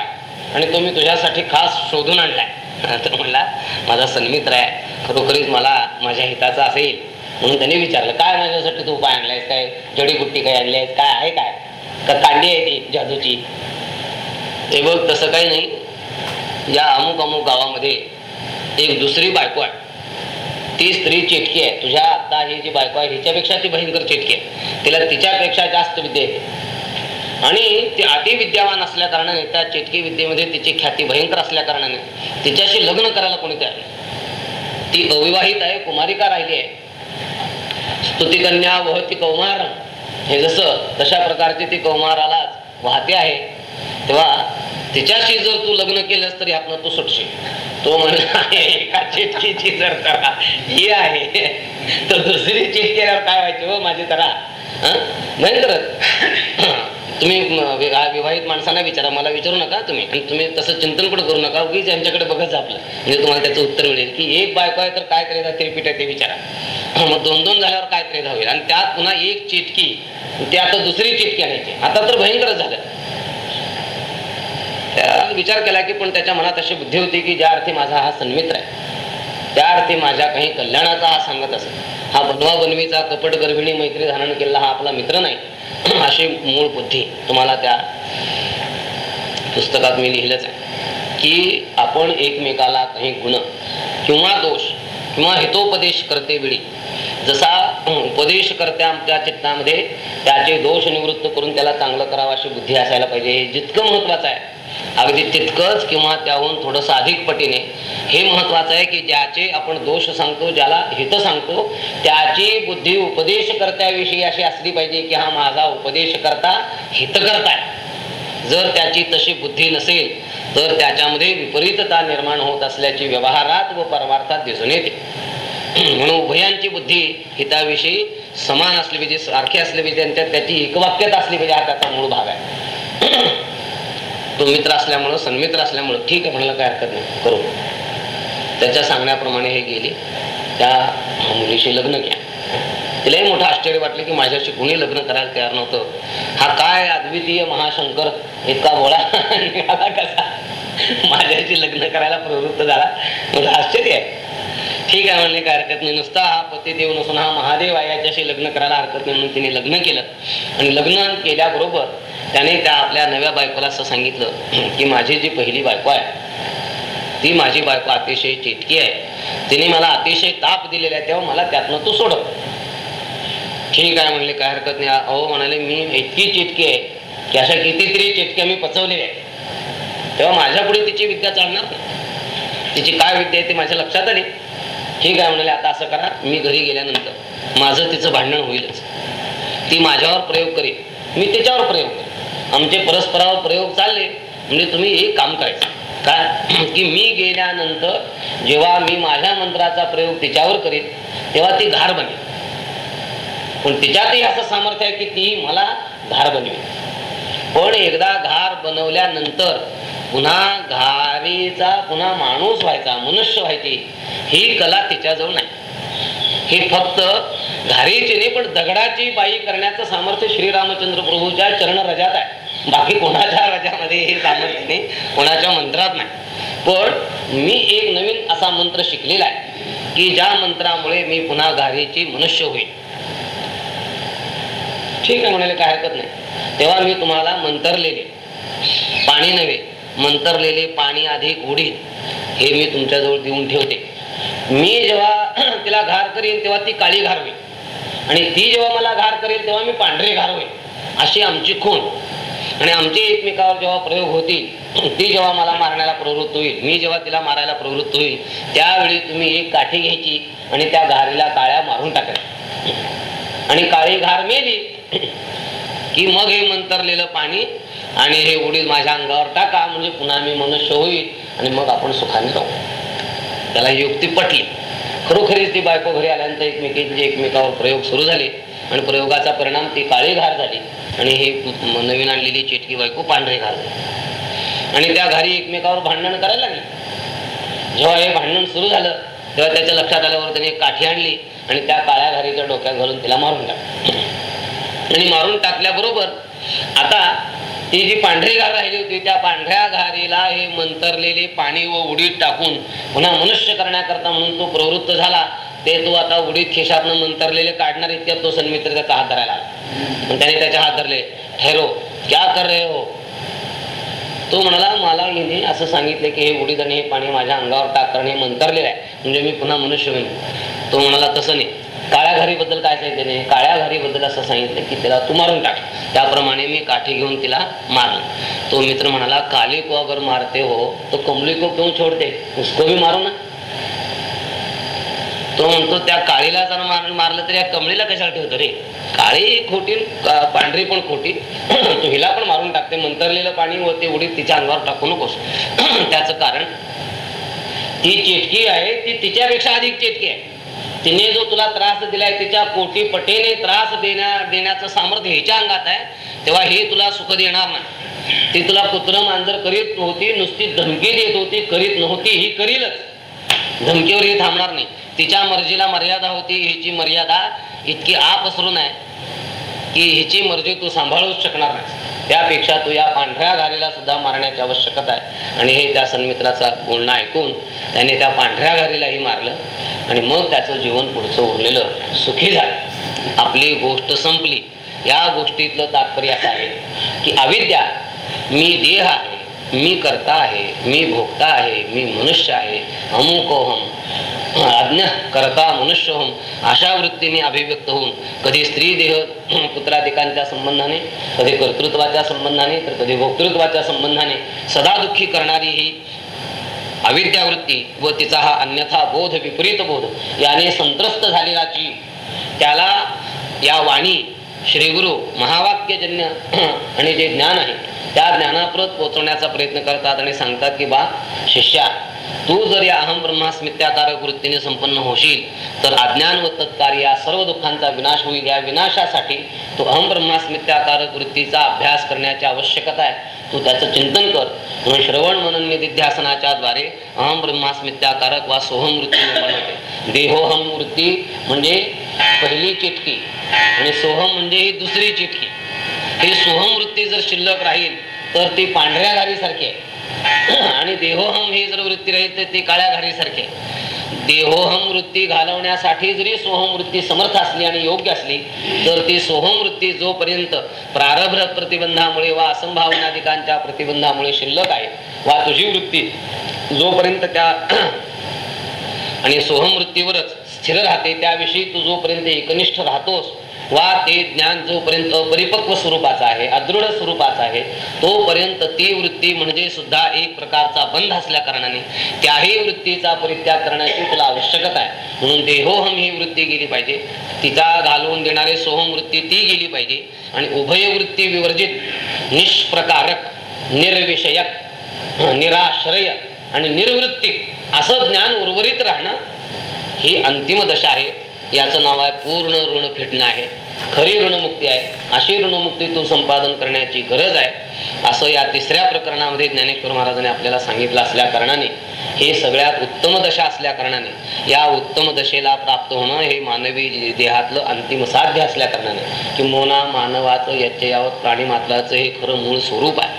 आणि तो मी तुझ्यासाठी खास शोधून आणलाय. तर म्हणला माझा सन्मित्र आहे. खरोखरीच मला माझ्या हिताचा असेल. म्हणून त्याने विचारलं काय माझ्यासाठी तू उपाय आणलायस? काय जडीबुट्टी काय आणली आहेस काय आहे काय? का कांडी आहे ती जादूची? ते बघ तसं काही नाही. या अमुक अमुक गावामध्ये एक दुसरी बायको आहे. ती स्त्री चेटकी आहे. तुझ्या आता ही जी बायको आहे हिच्यापेक्षा ती भयंकर चेटकी आहे. तिला तिच्यापेक्षा जास्त विद्या आणि ती अतिविद्यावान असल्या कारणाने त्या चेटकी विद्येमध्ये तिची ख्याती भयंकर असल्या कारणाने तिच्याशी लग्न करायला कोणी तयार ती अविवाहित आहे कुमारिका राहिली आहे. स्तुतिकन्या वहती कौमार. हे जसं तशा प्रकारची ती कौमारालाच वाहते आहे. तेव्हा तिच्याशी जर तू लग्न केलंस तरी आपण तू सुटशील. तो म्हणला एका चिटकीची जर तरा ही आहे तर दुसरी चिटकेल्यावर काय व्हायचे हो माझी तरा नाही करत तुम्ही विवाहित माणसांना विचारा मला विचारू नका तुम्ही. आणि तुम्ही तसं चिंतन पण करू नका. उगीच यांच्याकडे बघत जा आपलं म्हणजे तुम्हाला त्याचं उत्तर मिळेल की एक बायको आहे तर काय करायचा त्रिपीठ आहे ते विचारा. मग दोन दोन झाल्यावर काय करायचा होईल? आणि त्यात पुन्हा एक चिटकी. ते आता दुसरी चिटकी आणायची. आता तर भयंकरच झालं. त्या विचार केला की पण त्याच्या मनात अशी बुद्धी होती की ज्या अर्थी माझा हा सन्मित्र आहे. त्या अर्थी माझ्या काही कल्याणाचा हा सांगत असेल. हा बनवा बनवीचा कपट गर्भिणी मैत्री धारण केलेला हा आपला मित्र नाही. अशी मूळ बुद्धी तुम्हाला त्या पुस्तकात मी लिहिलंच आहे. की आपण एकमेकाला काही गुण किंवा दोष किंवा हितोपदेश करते वेळी जसा उपदेश करत्या आमच्या चित्तामध्ये त्याचे दोष निवृत्त करून त्याला चांगलं करावं अशी बुद्धी असायला पाहिजे. हे जितकं महत्वाचं आहे अगदी तितकंच किंवा त्याहून थोडंसं अधिक पटीने. हे महत्वाचं आहे की ज्याचे आपण दोष सांगतो ज्याला हित सांगतो त्याची बुद्धी उपदेश करत्याविषयी अशी असली पाहिजे की हा माझा उपदेश करता हित करताय जर त्याची तशी बुद्धी नसेल तर त्याच्यामध्ये विपरीतता निर्माण होत असल्याची व्यवहारात व परमार्थात दिसून येते. म्हणून उभयांची बुद्धी हिताविषयी समान असली पाहिजे सारखी असली पाहिजे आणि त्यात त्याची एकवाक्यता असली पाहिजे हा त्याचा मूळ भाग आहे. तो मित्र असल्यामुळं सन्मित्र असल्यामुळं ठीक आहे म्हणायला काय हरकत नाही. करू. त्याच्या सांगण्याप्रमाणे हे गेली. त्या मुलीशी लग्न घ्या तिलाही मोठं आश्चर्य वाटलं की माझ्याशी कुणी लग्न करायला तयार नव्हतं. हा काय अद्वितीय महाशंकर इतका बोळा निघाला कसा? माझ्याशी लग्न करायला प्रवृत्त झाला. मोठं आश्चर्य आहे. ठीक आहे म्हणले काय हरकत नाही. नुसता हा पतिदेव नसून हा महादेव आहे याच्याशी लग्न करायला हरकत नाही म्हणून तिने लग्न केलं. आणि लग्न केल्याबरोबर त्याने त्या आपल्या नव्या बायकोला असं सांगितलं की माझी जी पहिली बायको आहे ती माझी बायको अतिशय चिटकी आहे. तिने मला अतिशय ताप दिलेला आहे तेव्हा मला त्यातनं तू सोडव ठीक आहे म्हणले काय हरकत नाही. अहो म्हणाले मी इतकी चिटकी आहे की अशा कितीतरी चिटक्या मी पचवलेल्या आहे तेव्हा माझ्या पुढे तिची विद्या चालणार नाही. तिची काय विद्या आहे ती माझ्या लक्षात आली. ठीक आहे म्हणाले आता असं करा मी घरी गेल्यानंतर माझं तिचं भांडण होईलच. ती माझ्यावर प्रयोग करेल मी त्याच्यावर प्रयोग करेन. आमचे परस्परावर प्रयोग चालले म्हणजे तुम्ही एक काम करायचं. काय? की मी गेल्यानंतर जेव्हा मी माझ्या मंत्राचा प्रयोग तिच्यावर करेन तेव्हा ती घार बनेल. पण तिच्यातही असं सामर्थ्य आहे की ती मला घार बनवेल पण एकदा घार बनवल्यानंतर पुन्हा घारीचा पुन्हा माणूस व्हायचा मनुष्य व्हायची ही कला तिच्याजवळ नाही. हे फक्त घारीची नाही पण दगडाची बाई करण्याचं सामर्थ्य श्रीरामचंद्र प्रभूच्या चरण रजात आहे. बाकी कोणाच्या रजामध्ये हे सामर्थ्य नाही. कोणाच्या मंत्रात नाही. पण मी एक नवीन असा मंत्र शिकलेला आहे की ज्या मंत्रामुळे मी पुन्हा घारीची मनुष्य होईल ठीक आहे म्हणाले काय हरकत नाही. तेव्हा मी तुम्हाला मंतरलेले पाणी नव्हे मंतरलेले पाणी अधिक उडील हे मी तुमच्याजवळ देऊन ठेवते. मी जेव्हा तिला घार करीन तेव्हा ती काळी घार होईल. आणि ती जेव्हा मला घार करेल तेव्हा मी पांढरे घार होईल. अशी आमची खूण. आणि आमचे एकमेकावर जेव्हा प्रयोग होतील ती जेव्हा मला मारण्याला प्रवृत्त होईल मी जेव्हा तिला मारायला प्रवृत्त होईल त्यावेळी तुम्ही एक काठी घ्यायची आणि त्या घारीला काळ्या मारून टाकायच्या. आणि काळी घार मेली की मग हे मंतरलेलं पाणी आणि हे उडील माझ्या अंगावर टाका म्हणजे पुन्हा मी मनुष्य होईल आणि मग आपण सुखाने राहू. त्याला युक्ती पटली. खरोखरीच ती बायको घरी आल्यानंतर एकमेकींचे एकमेकावर प्रयोग सुरू झाले आणि प्रयोगाचा परिणाम ती काळी घार झाली. आणि हे नवीन आणलेली चेटकी बायको पांढरी घाल. आणि त्या घरी एकमेकावर भांडण करायला लागली. जेव्हा हे भांडण सुरू झालं तेव्हा त्याच्या लक्षात आल्यावर त्याने एक काठी आणली आणि त्या काळ्या घारीच्या डोक्यात घालून तिला मारून टाकलं. आणि मारून टाकल्याबरोबर आता ती जी पांढरी घार राहिली होती त्या पांढऱ्या घारीला हे मंतरलेले पाणी व उडीद टाकून पुन्हा मनुष्य करण्याकरता म्हणून तो प्रवृत्त झाला. ते तो आता उडीद खिशातनं मंतरलेले काढणार इतक्यात तो सन्मित्र त्याचा हात धरायला आला. त्याने त्याचे हात धरले. ठेरो क्या कर रहे हो? तो म्हणाला मला हिने असं सांगितलं की हे उडीद आणि हे पाणी माझ्या अंगावर टाक कारण हे मंतरलेलं आहे. म्हणजे मी पुन्हा मनुष्य होईन. तो म्हणाला तसं नाही. काळ्या घारीबद्दल काय सांगितलं नाही काळ्या घारीबद्दल असं सांगितलं की तिला तू मारून टाक. त्याप्रमाणे मी काठी घेऊन तिला मारलं तो मित्र म्हणाला काली को अगर मारते हो तो कमली को क्यों छोड़ते? उसको भी मारो ना. तो म्हणतो त्या काळीला जर मार मारलं तर या कमळीला कशाला ठेवतो रे? काळी खोटी पांढरी पण खोटी. तो हिला पण मारून टाकते. मंतरलेलं पाणी व ते उडीत तिच्या अंगावर टाकू नकोस. त्याचं कारण ती चेटकी आहे ती तिच्यापेक्षा अधिक चेटकी आहे. तिने जो तुला त्रास दिलाय तिच्या कोटी पटेने त्रास देण्या देण्याचं सामर्थ्य हिच्या अंगात आहे तेव्हा हे तुला सुख देणार नाही. ती तुला कुत्र मांजर करीत नव्हती नुसती धमकी देत होती करीत नव्हती ही करीलच. धमकीवर हे थांबणार नाही. तिच्या मर्जीला मर्यादा होती हिची मर्यादा इतकी आपसरून आहे की हिची मर्जी तू सांभाळूच शकणार नाही. त्यापेक्षा तू या पांढऱ्या घारीला सुद्धा मारण्याची आवश्यकता आहे. आणि हे त्या सन्मित्राचा बोलणं ऐकून त्याने त्या पांढऱ्या घारीलाही मारलं आणि मग त्याचं जीवन पुढचं उरलेलं सुखी झालं. आपली गोष्ट संपली. या गोष्टीतलं तात्पर्य असं आहे की अविद्या मी देह आहे मी करता आहे मी भोगता आहे मी मनुष्य आहे अमुकोहम आज्ञा करता मनुष्य होऊन अशा वृत्तीने अभिव्यक्त होऊन कधी स्त्री देह पुत्राधिकांच्या संबंधाने कधी कर्तृत्वाच्या संबंधाने तर कधी भोक्तृत्वाच्या संबंधाने सदा दुःखी करणारी ही अविद्यावृत्ती व तिचा हा अन्यथा बोध विपरीत बोध याने संत्रस्त झालेला जीव त्याला या वाणी श्रीगुरु महावाक्यजन्य आणि जे ज्ञान आहे त्या ज्ञानाप्रत पोचवण्याचा प्रयत्न करतात आणि सांगतात की बा शिष्या तू जर या अहम ब्रह्मास्मित्याकारक वृत्तीने संपन्न होशील तर अज्ञान व तत्कार या सर्व दुःखांचा विनाश होईल. या विनाशासाठी तू अहम ब्रह्मास्मित्याकारक वृत्तीचा अभ्यास करण्याची आवश्यकता आहे. तू त्याचं चिंतन कर. म्हणून श्रवण मनन निधिध्यासनाच्या द्वारे अहम ब्रह्मास्मित्याकारक वा सोहम वृत्ती निर्माण होते. देहोहम वृत्ती म्हणजे पहिली चिटकी आणि सोहम म्हणजे ही दुसरी चिटकी. ही सोहम वृत्ती जर शिल्लक राहील तर ती पांढऱ्या गारीसारखी आहे. आणि देहोहम ही जर वृत्ती राहील तर ती काळ्या घारीसारखी देहोहम वृत्ती घालवण्यासाठी जरी सोहम वृत्ती समर्थ असली आणि योग्य असली तर ती सोहम वृत्ती जोपर्यंत प्रारब्ध प्रतिबंधामुळे वा असंभावनाधिकांच्या प्रतिबंधामुळे शिल्लक आहे वा तुझी वृत्ती जोपर्यंत त्या आणि सोहम वृत्तीवरच स्थिर राहते त्याविषयी तू जोपर्यंत एकनिष्ठ राहतोस वा ते ज्ञान जोपर्यंत परिपक्व स्वरूपाचा आहे अदृढ स्वरूपाचा आहे तोपर्यंत ती वृत्ती म्हणजे सुद्धा एक प्रकारचा बंध असल्या कारणाने त्याही वृत्तीचा परित्याग करण्याची तुला आवश्यकता आहे. म्हणून देहोहम ही वृत्ती गेली पाहिजे. तिचा घालवून देणारी सोहम वृत्ती ती गेली पाहिजे. आणि उभय वृत्ती विवर्जित निष्प्रकारक निर्विषयक निराश्रय आणि निर्वृत्ती असं ज्ञान उर्वरित राहणं ही अंतिम दशा आहे. याचं नाव आहे पूर्ण ऋण फिटणं आहे. खरी ऋणमुक्ती आहे. अशी ऋणमुक्ती तू संपादन करण्याची गरज आहे. असं या तिसऱ्या प्रकरणामध्ये ज्ञानेश्वर महाराजांनी आपल्याला सांगितलं असल्या कारणाने हे सगळ्यात उत्तम दशा असल्या कारणाने या उत्तम दशेला प्राप्त होणं हे मानवी देहातलं अंतिम साध्य असल्या कारणाने किंबहुना मानवाचं याच्या यावत प्राणी मात्राचं हे खरं मूळ स्वरूप आहे.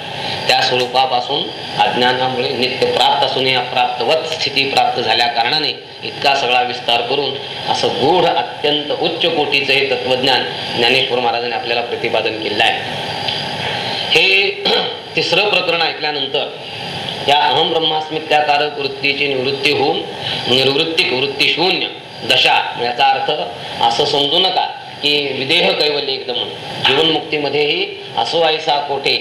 त्या स्वरूपापासून अज्ञानामुळे नित्य प्राप्त असून अप्राप्तवत स्थिती प्राप्त झाल्या कारणाने इतका सगळा विस्तार करून असं गूढ अत्यंत उच्च कोटीचं हे तत्वज्ञान ज्ञानेश्वर महाराजांनी आपल्याला प्रतिपादन केलं आहे. हे तिसरं प्रकरण ऐकल्यानंतर या अहम ब्रह्मास्मित्याकारक वृत्तीची निवृत्ती होऊन निवृत्तिक वृत्ती शून्य दशा याचा अर्थ असं समजू नका की विदेह कैवल्य एकदम जीवनमुक्तीमध्येही असो ऐसा कोठे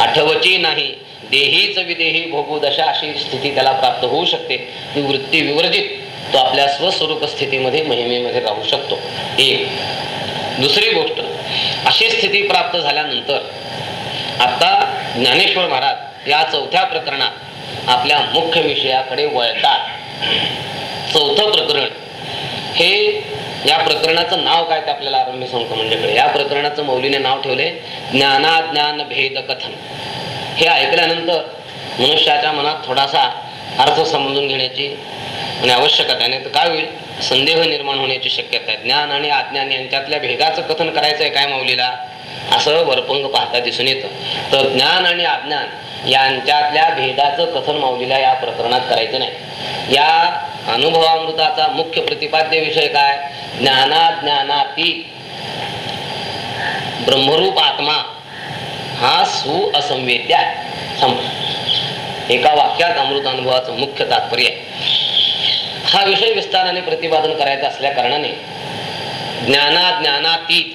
आठवची नाही. देहीच विदेही भोगू दशा अशी स्थिती त्याला प्राप्त होऊ शकते. ती वृत्ती विवर्जित तो आपल्या स्वस्वरूप स्थितीमध्ये महिमेमध्ये राहू शकतो. एक. दुसरी गोष्ट अशी स्थिती प्राप्त झाल्यानंतर आता ज्ञानेश्वर महाराज या चौथ्या प्रकरणात आपल्या मुख्य विषयाकडे वळतात. चौथं प्रकरण हे या प्रकरणाचं नाव काय ते आपल्याला आरंभी सांगतो म्हणजे या प्रकरणाचं मौलीने नाव ठेवले ज्ञानाज्ञान भेद कथन. हे ऐकल्यानंतर मनुष्याच्या मनात थोडासा अर्थ समजून घेण्याची आणि आवश्यकता आहे. नाही तर काय होईल? संदेह निर्माण होण्याची शक्यता आहे. ज्ञान आणि अज्ञान यांच्यातल्या भेदाचं कथन करायचं आहे काय मौलीला? असं वरपंग पाहता दिसून येतं. तर ज्ञान आणि अज्ञान यांच्यातल्या भेदाचं कथन माऊलीला या प्रकरणात करायचं नाही. या अनुभवामृताचा मुख्य प्रतिपाद्य विषय काय? ज्ञाना ज्ञानाती ब्रह्मरूप आत्मा हा सुअसंवेद्य आहे. एका वाक्यात अमृत अनुभवाचं मुख्य तात्पर्य आहे. हा विषय विस्ताराने प्रतिपादन करायचा असल्या कारणाने ज्ञानाज्ञानातीत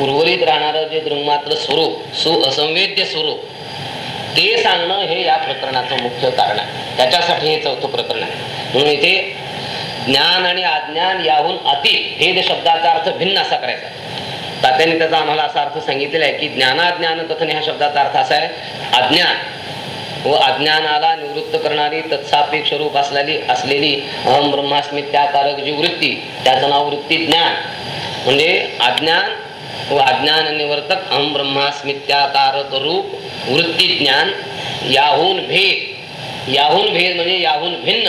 उर्वरित राहणारं जे दृंगमात्र स्वरूप सुअसंवेद्य स्वरूप ते सांगणं हे या प्रकरणाचं मुख्य कारण आहे. त्याच्यासाठी हे चौथं प्रकरण आहे. म्हणून इथे ज्ञान आणि अज्ञान याहून अति भेद शब्दाचा अर्थ भिन्न असा करायचा. तात्याने त्याचा आम्हाला असा अर्थ सांगितलेला आहे की ज्ञानाज्ञान कथन ह्या शब्दाचा अर्थ असा आहे अज्ञान व अज्ञानाला निवृत्त करणारी तत्सापेक्ष रूप असलेली असलेली अहम ब्रह्मास्मित्याकारक जी वृत्ती त्याचं नाव वृत्ती ज्ञान. म्हणजे अज्ञान व अज्ञान निवर्तक अहम ब्रह्मास्मित्याकारक रूप वृत्ती ज्ञान याहून भेद. याहून भेद म्हणजे याहून भिन्न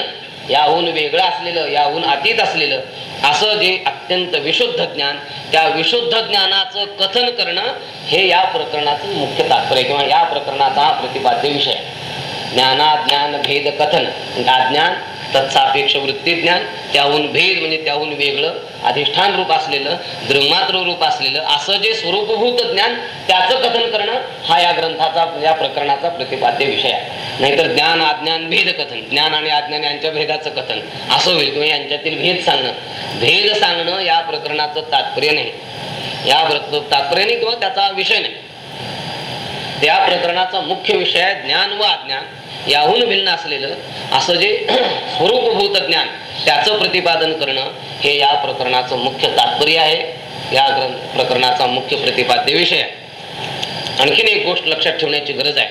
याहून वेगळं असलेलं याहून अतीत असलेलं. असं जे अत्यंत विशुद्ध ज्ञान त्या विशुद्ध ज्ञानाचं कथन करणं हे या प्रकरणाचं मुख्य तात्पर्य किंवा या प्रकरणाचा हा प्रतिपाद्य विषय ज्ञानाज्ञान भेद कथन. अज्ञान तत्सापेक्ष वृत्ती ज्ञान त्याहून भेद म्हणजे त्याहून वेगळं अधिष्ठान रूप असलेलं ब्रह्मात्र रूप असलेलं असं जे स्वरूपभूत ज्ञान त्याचं कथन करणं हा या ग्रंथाचा या प्रकरणाचा प्रतिपाद्य विषय आहे. नाहीतर ज्ञान अज्ञान भेद कथन ज्ञान आणि अज्ञान यांच्या भेदाचं कथन असं होईल किंवा यांच्यातील भेद सांगणं. भेद सांगणं या प्रकरणाचं तात्पर्य नाही. या तात्पर्य नाही किंवा त्याचा विषय नाही. त्या प्रकरणाचा मुख्य विषय आहे ज्ञान व अज्ञान याहून भिन्न असलेलं असं जे स्वरूपभूत ज्ञान त्याचं प्रतिपादन करणं हे या प्रकरणाचं मुख्य तात्पर्य आहे. या ग्रंथ प्रकरणाचा मुख्य प्रतिपाद्य विषय आहे. आणखीन एक गोष्ट लक्षात ठेवण्याची गरज आहे.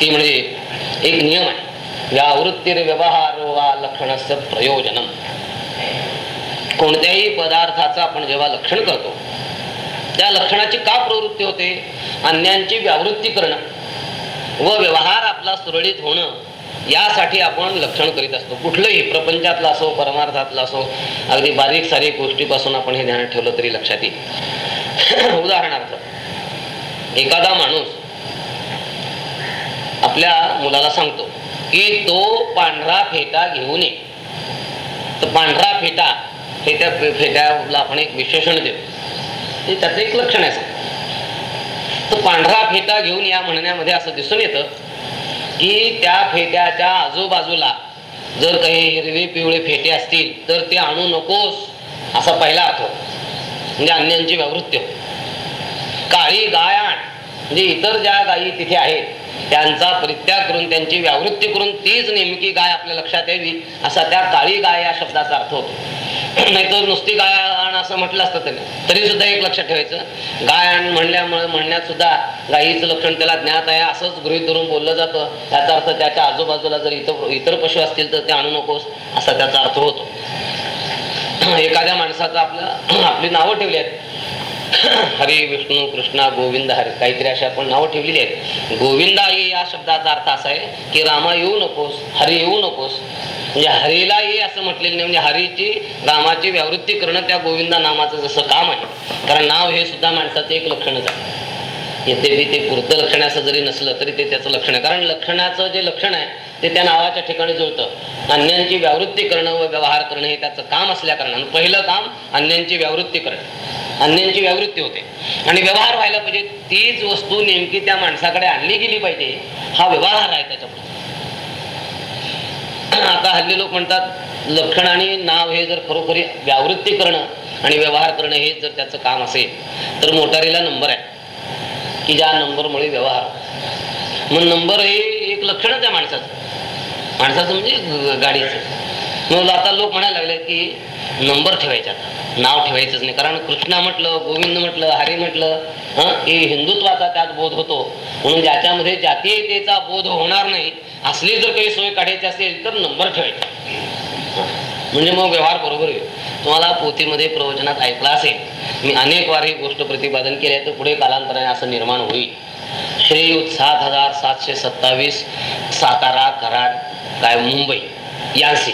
ती म्हणजे एक नियम आहे. या वृत्तीर व्यवहार वा लक्षणस्य प्रयोजनम. कोणत्याही पदार्थाचं आपण जेव्हा लक्षण करतो त्या लक्षणाची का प्रवृत्ती होते? अन्यांची व्यावृत्ती करणं. व व्यवहार आपला सुरळीत होणं यासाठी आपण लक्षण करीत असतो. कुठलंही प्रपंचातलं असो परमार्थातलं असो अगदी बारीक सारीक गोष्टीपासून आपण हे ध्यानात ठेवलं तरी लक्षात येईल. उदाहरणार्थ एखादा माणूस आपल्या मुलाला सांगतो की तो पांढरा फेटा घेऊन ये. तर पांढरा फेटा हे त्या फेट्याला आपण एक विशेषण देतो. ते त्याचं एक लक्षण आहे. तो पांढरा फेटा घेऊन या म्हणण्यामध्ये असं दिसून येतं की त्या फेट्याच्या आजूबाजूला जर काही हिरवे पिवळे फेटे असतील तर ते आणू नकोस असा पहिला अर्थ म्हणजे अन्यांची व्यावृत्ती काळी गाय आण म्हणजे इतर ज्या गायी तिथे आहेत त्यांचा परित्याग करून त्यांची व्यावृत्ती करून तीच नेमकी गाय आपल्या लक्षात यावी असा त्या काळी गाय या शब्दाचा अर्थ होतो. नाहीतर नुसती गाय आण असं म्हटलं असतं त्याने तरी सुद्धा एक लक्षात ठेवायचं. गाय आण म्हणल्यामुळे म्हणण्यात सुद्धा गायीचं लक्षण त्याला ज्ञात आहे असंच गृहित धरून बोललं जातं. त्याचा अर्थ त्याच्या आजूबाजूला जर इतर इतर पशु असतील तर ते आणू नकोस असा त्याचा अर्थ होतो. एखाद्या माणसाचं आपलं आपली नावं ठेवली आहेत. हरे विष्णू कृष्णा गोविंद हरे. काहीतरी अशी आपण नावं ठेवलेली आहेत. गोविंदा ये या शब्दाचा अर्थ असा आहे की रामा येऊ नकोस हरी येऊ नकोस. म्हणजे हरीला ये असं म्हटलेलं नाही. म्हणजे हरीची रामाची व्यावृत्ती करणं त्या गोविंदा नामाचं जसं काम आहे. कारण नाव हे सुद्धा माणसाचं एक लक्षणच आहे. यद्यपि ते पुरतं लक्षण असं जरी नसलं तरी ते त्याचं लक्षण आहे. कारण लक्षणाचं जे लक्षण आहे ते त्या नावाच्या ठिकाणी जुळतं. अन्यांची व्यावृत्ती करणं व व्यवहार करणं हे त्याचं काम असल्या कारणानं पहिलं काम अन्यांची व्यावृत्ती करणं. अन्यांची व्यावृत्ती होते. आणि व्यवहार व्हायला पाहिजे तीच वस्तू नेमकी त्या माणसाकडे आणली गेली पाहिजे हा व्यवहार आहे त्याच्यामुळे आता हल्ली लोक म्हणतात लक्षण आणि नाव हे जर खरोखरी व्यावृत्ती करणं आणि व्यवहार करणं हे जर त्याचं काम असेल तर मोटारीला नंबर आहे. की ज्या नंबरमुळे व्यवहार. मग नंबर हे एक लक्षणच आहे माणसाचं. माणसाचं म्हणजे गाडीचं. मग आता लोक म्हणायला लागले की नंबर ठेवायचा. नाव ठेवायचंच नाही. कारण कृष्णा म्हटलं गोविंद म्हटलं हरी म्हटलं हं? हे हिंदुत्वाचा त्यात बोध होतो. म्हणून ज्याच्यामध्ये जातीयतेचा बोध होणार नाही असली जर काही सोय काढायची असेल तर नंबर ठेवायचा. म्हणजे मग व्यवहार बरोबर होईल तुम्हाला पोथीमध्ये प्रवचनात ऐकला असेल मी अनेक वार ही गोष्ट प्रतिपादन केली आहे तर पुढे कालांतराने असं निर्माण होईल. श्रेयुत सात हजार सातशे सत्तावीस सातारा कराड काय मुंबई यांसी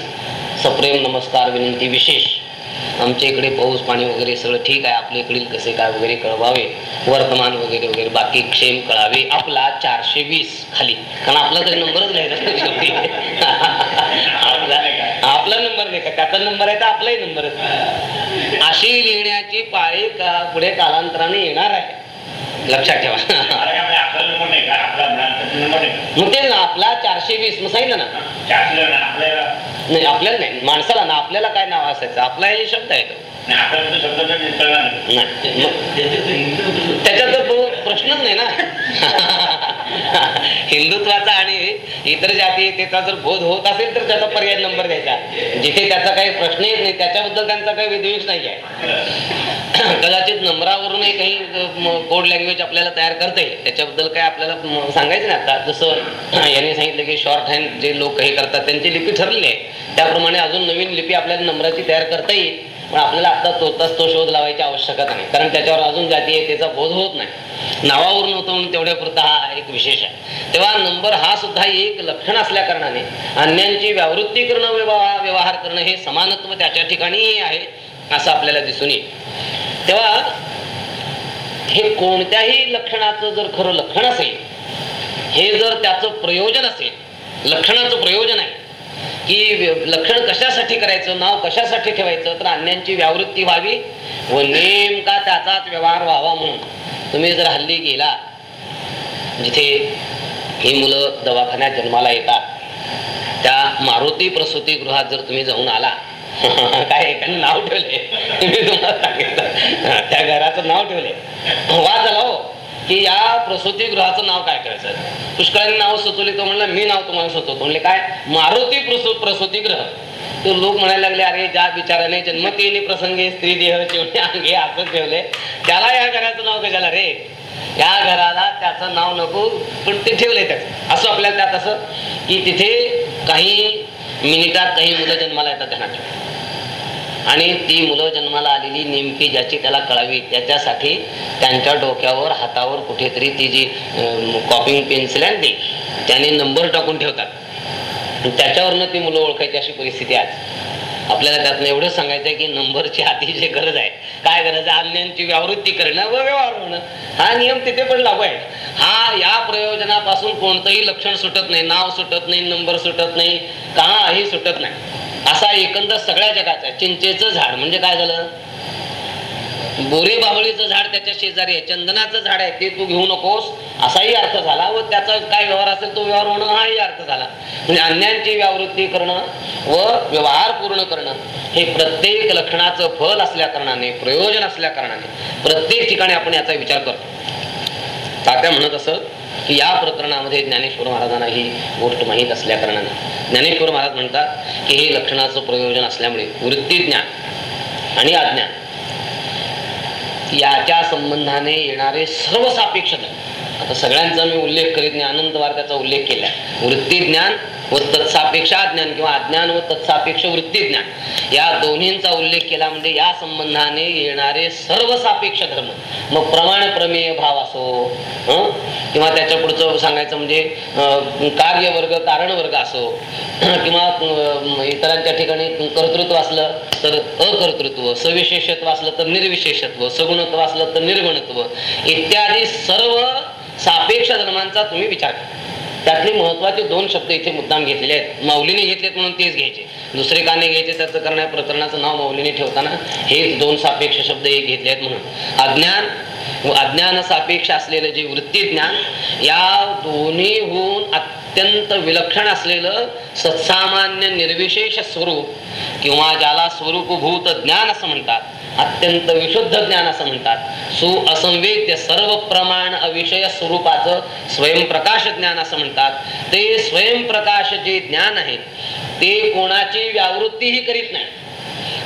सप्रेम नमस्कार विनंती विशेष. आमच्या इकडे पाऊस पाणी वगैरे सगळं ठीक आहे. आपल्या इकडील कसे काय वगैरे कळवावे वर्तमान वगैरे वगैरे बाकी क्षेम कळावे. आपला चारशे वीस खाली. कारण आपला तरी नंबरच नाही आपला आपला नंबर नाही का? त्याचा नंबर आहे तर आपलाही नंबर आहे. अशी लिहिण्याची पाळी का पुढे कालांतराने येणार आहे. लक्षात ठेवा? मग ते ना आपला चारशे वीस मग सांगितलं ना. नाही आपल्याला नाही. माणसाला ना आपल्याला काय नाव असायचं? आपला हे शब्द आहे तो. त्याच्यात तर तो प्रश्नच नाही ना. हिंदुत्वाचा आणि इतर जातीयतेचा जर बोध होत असेल तर त्याचा पर्याय नंबर द्यायचा. जिथे त्याचा काही प्रश्न येत नाही त्याच्याबद्दल त्यांचा काही विद्वेष नाही आहे कदाचित नंबरावरूनही काही कोड लँग्वेज आपल्याला तयार करता येईल. त्याच्याबद्दल काय आपल्याला सांगायचं नाही आता. जसं यांनी सांगितलं की शॉर्ट हँड जे लोक हे करतात त्यांची लिपी ठरलेली आहे. त्याप्रमाणे अजून नवीन लिपी आपल्याला नंबराची तयार करता येईल. पण आपल्याला आता तोताच तो शोध लावायची आवश्यकता नाही. कारण त्याच्यावर अजून जातीयतेचा बोध होत नाही. नावावरून होतो म्हणून तेवढ्या पुरता हा एक विशेष आहे. तेव्हा नंबर हा सुद्धा एक लक्षण असल्या कारणाने अन्यांची व्यावृत्ती करणं व्यवहार व्यवहार करणं हे समानत्व त्याच्या ठिकाणीही आहे असं आपल्याला दिसून येईल. तेव्हा हे कोणत्याही लक्षणाचं जर खरं लक्षण असेल हे जर त्याचं प्रयोजन असेल लक्षणाचं प्रयोजन आहे की व्य- लक्षण कशासाठी करायचं नाव कशासाठी ठेवायचं तर अन्यांची व्यावृत्ती व्हावी व नेमका त्याचाच व्यवहार व्हावा म्हणून. तुम्ही जर हल्ली गेला जिथे ही मुलं दवाखान्यात जन्माला येतात त्या मारुती प्रसूती गृहात जर तुम्ही जाऊन आला काय एकाने नाव ठेवले? मी तुम्हाला सांगितलं. त्या घराचं नाव ठेवले. वा झाला हो. की या प्रसूतीगृहाचं नाव काय करायचं? पुष्कळांनी नाव सुचवले तो म्हणला मी नाव तुम्हाला सुचवतो. म्हणले काय? मारुती प्रसू प्रसूती ग्रह तो लोक म्हणायला लागले अरे ज्या विचाराने जन्मतीने प्रसंगी स्त्री देह ठेवणे अंगे असं ठेवले त्याला या घराचं नाव कशाला रे? या घराला त्याचं नाव नको पण ते ठेवलंय त्याचं. असं आपल्याला त्यात असं की तिथे काही मिनिटात काही मुलं जन्माला येतात त्यांना. आणि ती मुलं जन्माला आलेली नेमकी ज्याची त्याला कळावी त्याच्यासाठी त्यांच्या डोक्यावर हातावर कुठेतरी ती जी कॉपिंग पेन्सिल आहे ती त्याने नंबर टाकून ठेवतात. त्याच्यावरनं ती मुलं ओळखायची अशी परिस्थिती आहे आपल्याला त्यातनं एवढं सांगायचं की नंबरची अतिशय गरज आहे काय गरज आहे? अन्यांची व्यावृत्ती करणं व व्यवहार होणं. हा नियम तिथे पण लागू आहे. हा या प्रयोजनापासून कोणतंही लक्षण सुटत नाही नाव सुटत नाही नंबर सुटत नाही काही सुटत नाही. असा एकंदर सगळ्या जगाचा आहे. चिंचेचं झाड. म्हणजे काय झालं? बोरे बाबळीचं झाड त्याच्या शेजारी आहे. चंदनाचं झाड आहे. ते तू घेऊ नकोस. असाही अर्थ झाला व त्याचा काय व्यवहार असेल तो व्यवहार होणं हाही अर्थ झाला. म्हणजे अन्यांची व्यावृत्ती करणं व व्यवहार पूर्ण करणं हे प्रत्येक लक्षणाचं फल असल्या कारणाने प्रयोजन असल्या कारणाने प्रत्येक ठिकाणी आपण याचा विचार करतो. तात्या म्हणत असत की या प्रकरणामध्ये ज्ञानेश्वर महाराजांना ही गोष्ट माहीत असल्या कारणाने ज्ञानेश्वर महाराज म्हणतात की हे लक्षणाचं प्रयोजन असल्यामुळे वृत्ती ज्ञान आणि अज्ञान याच्या संबंधाने येणारे सर्व सापेक्ष आता सगळ्यांचा मी उल्लेख करीत नाही अनंत वार त्याचा उल्लेख केला. वृत्ती ज्ञान व तत्सापेक्ष अज्ञान किंवा अज्ञान व तत्सापेक्ष वृत्ती ज्ञान या दोन्हींचा उल्लेख केला म्हणजे या संबंधाने येणारे सर्व सापेक्ष धर्म. मग प्रमाण प्रमेय भाव असो किंवा त्याच्या पुढचं सांगायचं म्हणजे कार्यवर्ग कारण वर्ग असो किंवा इतरांच्या ठिकाणी कर्तृत्व असलं तर अकर्तृत्व सविशेषत्व असलं तर निर्विशेषत्व सगुणत्व असलं तर निर्गुणत्व इत्यादी सर्व सापेक्ष धर्मांचा तुम्ही विचार करा. त्यातले महत्त्वाचे दोन शब्द इथे मुद्दाम घेतलेले आहेत. माऊलीने घेतलेत म्हणून तेच घ्यायचे. दुसरे का नाही घ्यायचे? त्याचं कारण या प्रकरणाचं नाव माऊलीने ठेवताना हे दोन सापेक्ष शब्द एक घेतले आहेत म्हणून. अज्ञान व अज्ञान सापेक्ष असलेलं जे वृत्ती ज्ञान या दोन्हीहून अत्यंत विलक्षण असलेलं सत्सामान्य निर्विशेष स्वरूप किंवा ज्याला स्वरूपभूत ज्ञान असं म्हणतात अत्यंत विशुद्ध ज्ञान असं म्हणतात. सु असंवेद्य सर्व प्रमाण अविषय स्वरूपाचं स्वयंप्रकाश ज्ञान असं म्हणतात. ते स्वयंप्रकाश जे ज्ञान आहे ते कोणाची व्यावृत्तीही करीत नाही.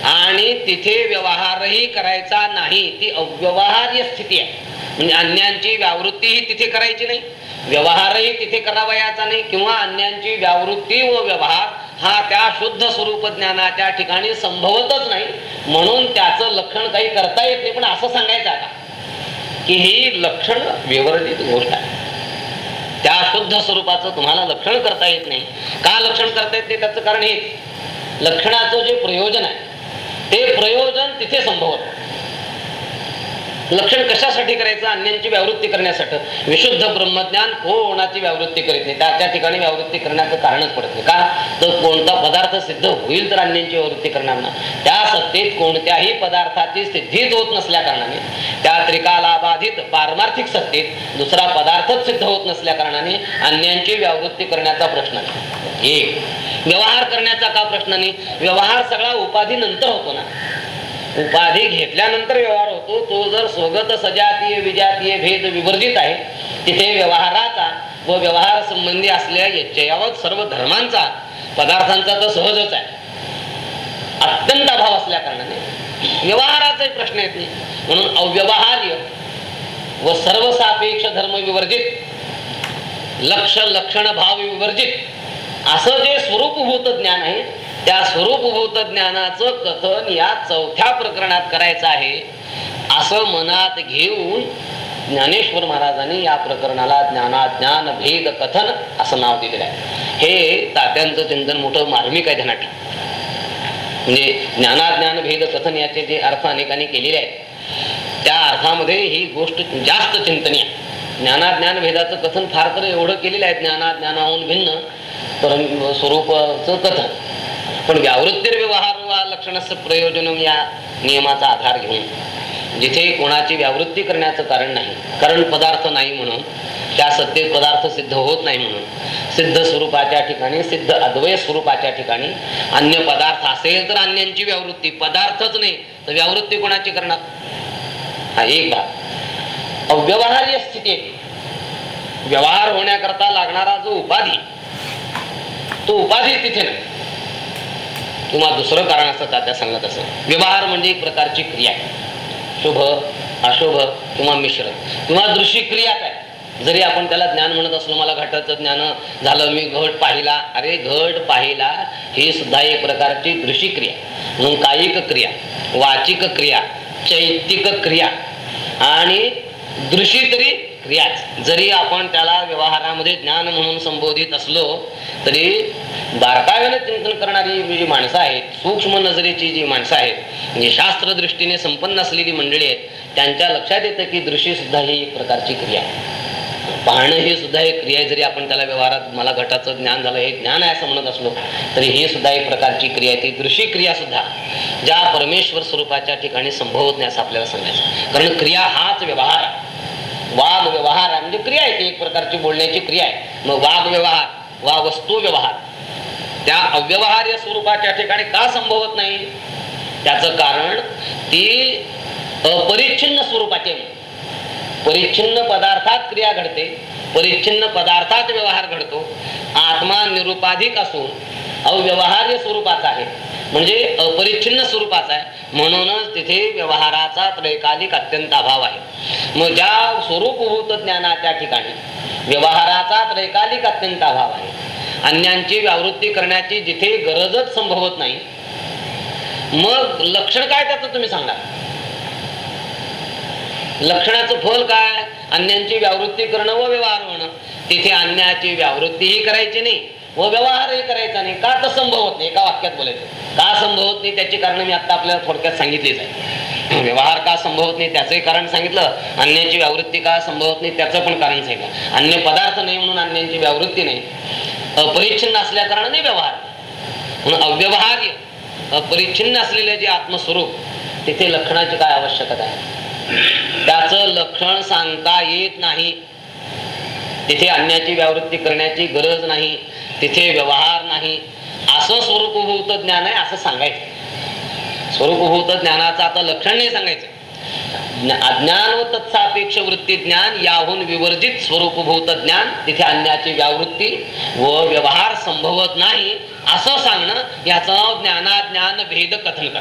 आणि तिथे व्यवहारही करायचा नाही ती अव्यवहार्य स्थिती आहे. म्हणजे अन्यांची व्यावृत्तीही तिथे करायची नाही. व्यवहारही तिथे करावयाचा नाही किंवा अन्यांची व्यावृत्ती व व्यवहार हा त्या शुद्ध स्वरूप ज्ञानाच्या ठिकाणी संभवतच नाही. म्हणून त्याचं लक्षण काही करता येत नाही. पण असं सांगायचं आता की ही लक्षण विवर्जित गोष्ट आहे. त्या शुद्ध स्वरूपाचं तुम्हाला लक्षण करता येत नाही. का लक्षण करता येत नाही? त्याचं कारण हे लक्षणाचं जे प्रयोजन आहे ते प्रयोजन तिथे संभवत लक्षण कशासाठी करायचं? अन्यांची व्यावृत्ती करण्यासाठी. विशुद्ध ब्रह्मज्ञान कोणाची व्यावृत्ती करीत नाही? त्या त्या ठिकाणी व्यावृत्ती करण्याचं कारणच पडत नाही. का? तर कोणता पदार्थ सिद्ध होईल तर अन्यांची व्यावृत्ती करणार ना त्या सत्तेत कोणत्याही पदार्थाची सिद्धीच होत नसल्या कारणाने त्या त्रिकाला बाधित पारमार्थिक सत्तेत दुसरा पदार्थच सिद्ध होत नसल्या कारणाने अन्यांची व्यावृत्ती करण्याचा प्रश्न एक. व्यवहार करण्याचा का प्रश्न नाही? व्यवहार सगळा उपाधी नंतर होतो ना. उपाधी घेतल्यानंतर व्यवहार होतो. तो जर स्वगत सजातीय विजातीय भेद विवर्जित आहे तिथे व्यवहाराचा व व्यवहार संबंधी असलेल्या यच्चयावत सर्व धर्मांचा पदार्थांचा तर सहजच आहे. अत्यंत अभाव असल्या कारणाने व्यवहाराचाही प्रश्न येत नाही. म्हणून अव्यवहार्य व सर्वसापेक्ष धर्म विवर्जित लक्ष लक्षण भाव विवर्जित असं जे स्वरूपभूत ज्ञान आहे त्या स्वरूपभूत ज्ञानाचं कथन या चौथ्या प्रकरणात करायचं आहे. असं मनात घेऊन ज्ञानेश्वर महाराजांनी या प्रकरणाला ज्ञाना ज्ञान भेद कथन असं नाव दिलेलं आहे. हे तात्यांचं चिंतन मोठं मार्मिक आहे ध्यानात म्हणजे ज्ञानाज्ञान भेद कथन याचे जे अर्थ अनेकांनी केलेले आहेत त्या अर्थामध्ये ही गोष्ट जास्त चिंतनीय आहे. ज्ञानाज्ञान भेदाचं कथन फार तर एवढं केलेलं आहे ज्ञानाज्ञानाहून भिन्न परम स्वरूपाचं कथन. पण व्यावृत्तीर व्यवहार वा लक्षणस्य प्रयोजन या नियमाचा आधार घेऊन जिथे कोणाची व्यावृत्ती करण्याचं कारण नाही कारण पदार्थ नाही म्हणून त्या सत्तेत पदार्थ सिद्ध होत नाही म्हणून सिद्ध स्वरूपाच्या ठिकाणी सिद्ध अद्वय स्वरूपाच्या ठिकाणी अन्य पदार्थ असेल तर अन्यांची व्यावृत्ती पदार्थच नाही तर व्यावृत्ती कोणाची करणार? हा एक भाग. अव्यवहार्य स्थिती व्यवहार होण्याकरता लागणारा जो उपाधी तो उपाधी तिथे नाही. किंवा दुसरं कारण असतं तात्या सांगत असं. व्यवहार म्हणजे एक प्रकारची क्रिया. आहे शुभ अशुभ किंवा मिश्र. किंवा दृश्य क्रिया काय? जरी आपण त्याला ज्ञान म्हणत असलो मला घटाचं ज्ञान झालं मी घट पाहिला अरे घट पाहिला ही सुद्धा एक प्रकारची दृश्य क्रिया म्हणून कायिक क्रिया वाचिक क्रिया चैतिक क्रिया. आणि दृशी तरी क्रियाच. जरी आपण त्याला व्यवहारामध्ये ज्ञान म्हणून संबोधित असलो तरी बारकाव्याने चिंतन करणारी जी माणसं आहेत सूक्ष्म नजरेची जी माणसं आहेत म्हणजे जी शास्त्र दृष्टीने संपन्न असलेली मंडळी आहेत त्यांच्या लक्षात येतं की दृष्टी सुद्धा ही एक प्रकारची क्रिया आहे. पाहणं ही सुद्धा एक क्रिया आहे जरी आपण त्याला व्यवहारात मला घटाचं ज्ञान झालं हे ज्ञान आहे असं म्हणत असलो तरी ही सुद्धा एक प्रकारची क्रिया आहे. ती दृश्य क्रिया सुद्धा ज्या परमेश्वर स्वरूपाच्या ठिकाणी संभवत नाही असं आपल्याला सांगायचं कारण क्रिया हाच व्यवहार आहे व्यवहार आहे म्हणजे क्रिया आहे ती एक प्रकारची बोलण्याची क्रिया आहे मग वाघ व्यवहार वा वस्तू व्यवहार त्या अव्यवहार्य स्वरूपाच्या ठिकाणी का संभवत नाही त्याचं कारण ती अपरिच्छिन्न स्वरूपाची आहे. परिच्छिन्न पदार्थात क्रिया घडते परिच्छिन्न पदार्थात व्यवहार घडतो. आत्मा निरुपाधिक असून अव्यवहार्य स्वरूपाचा आहे. म्हणजे अपरिच्छिन्न स्वरूपाचा आहे. म्हणूनच तिथे व्यवहाराचा त्रैकालिक अत्यंत अभाव आहे. मग ज्या स्वरूपभूत ज्ञानाच्या ठिकाणी व्यवहाराचा त्रैकालिक अत्यंत अभाव आहे अन्यांची व्यावृत्ती करण्याची जिथे गरजच संभवत नाही मग लक्षण काय त्याचं तुम्ही सांगा. लक्षणाचं फल काय? अन्यांची व्यावृत्ती करणं व व्यवहार होणं. तिथे अन्याची व्यावृत्तीही करायची नाही व व्यवहारही करायचा नाही. का तर संभवत नाही? एका वाक्यात बोलायचं. का संभवत नाही? त्याची कारण मी आता आपल्याला थोडक्यात सांगितलीच आहे व्यवहार का संभवत नाही? त्याचंही कारण सांगितलं. अन्याची व्यावृत्ती का संभवत नाही? त्याचं पण कारण सांगितलं. अन्य पदार्थ नाही म्हणून अन्यांची व्यावृत्ती नाही. अपरिच्छिन्न असल्या कारणाने व्यवहार. म्हणून अव्यवहार्य अपरिच्छिन्न असलेले जे आत्मस्वरूप तिथे लक्षणाची काय आवश्यकता आहे? त्याचं लक्षण सांगता येत नाही. तिथे अन्याची व्यावृत्ती करण्याची गरज नाही. तिथे व्यवहार नाही. असं स्वरूपभूत ज्ञान आहे असं सांगायचं. स्वरूपभूत ज्ञानाचं आता लक्षण नाही सांगायचं. अज्ञान व तत्सापेक्ष वृत्ती ज्ञान याहून विवर्जित स्वरूपभूत ज्ञान तिथे अन्याची व्यावृत्ती व व्यवहार संभवत नाही. असं सांगणं याचं ज्ञानाज्ञान भेद कथन करणं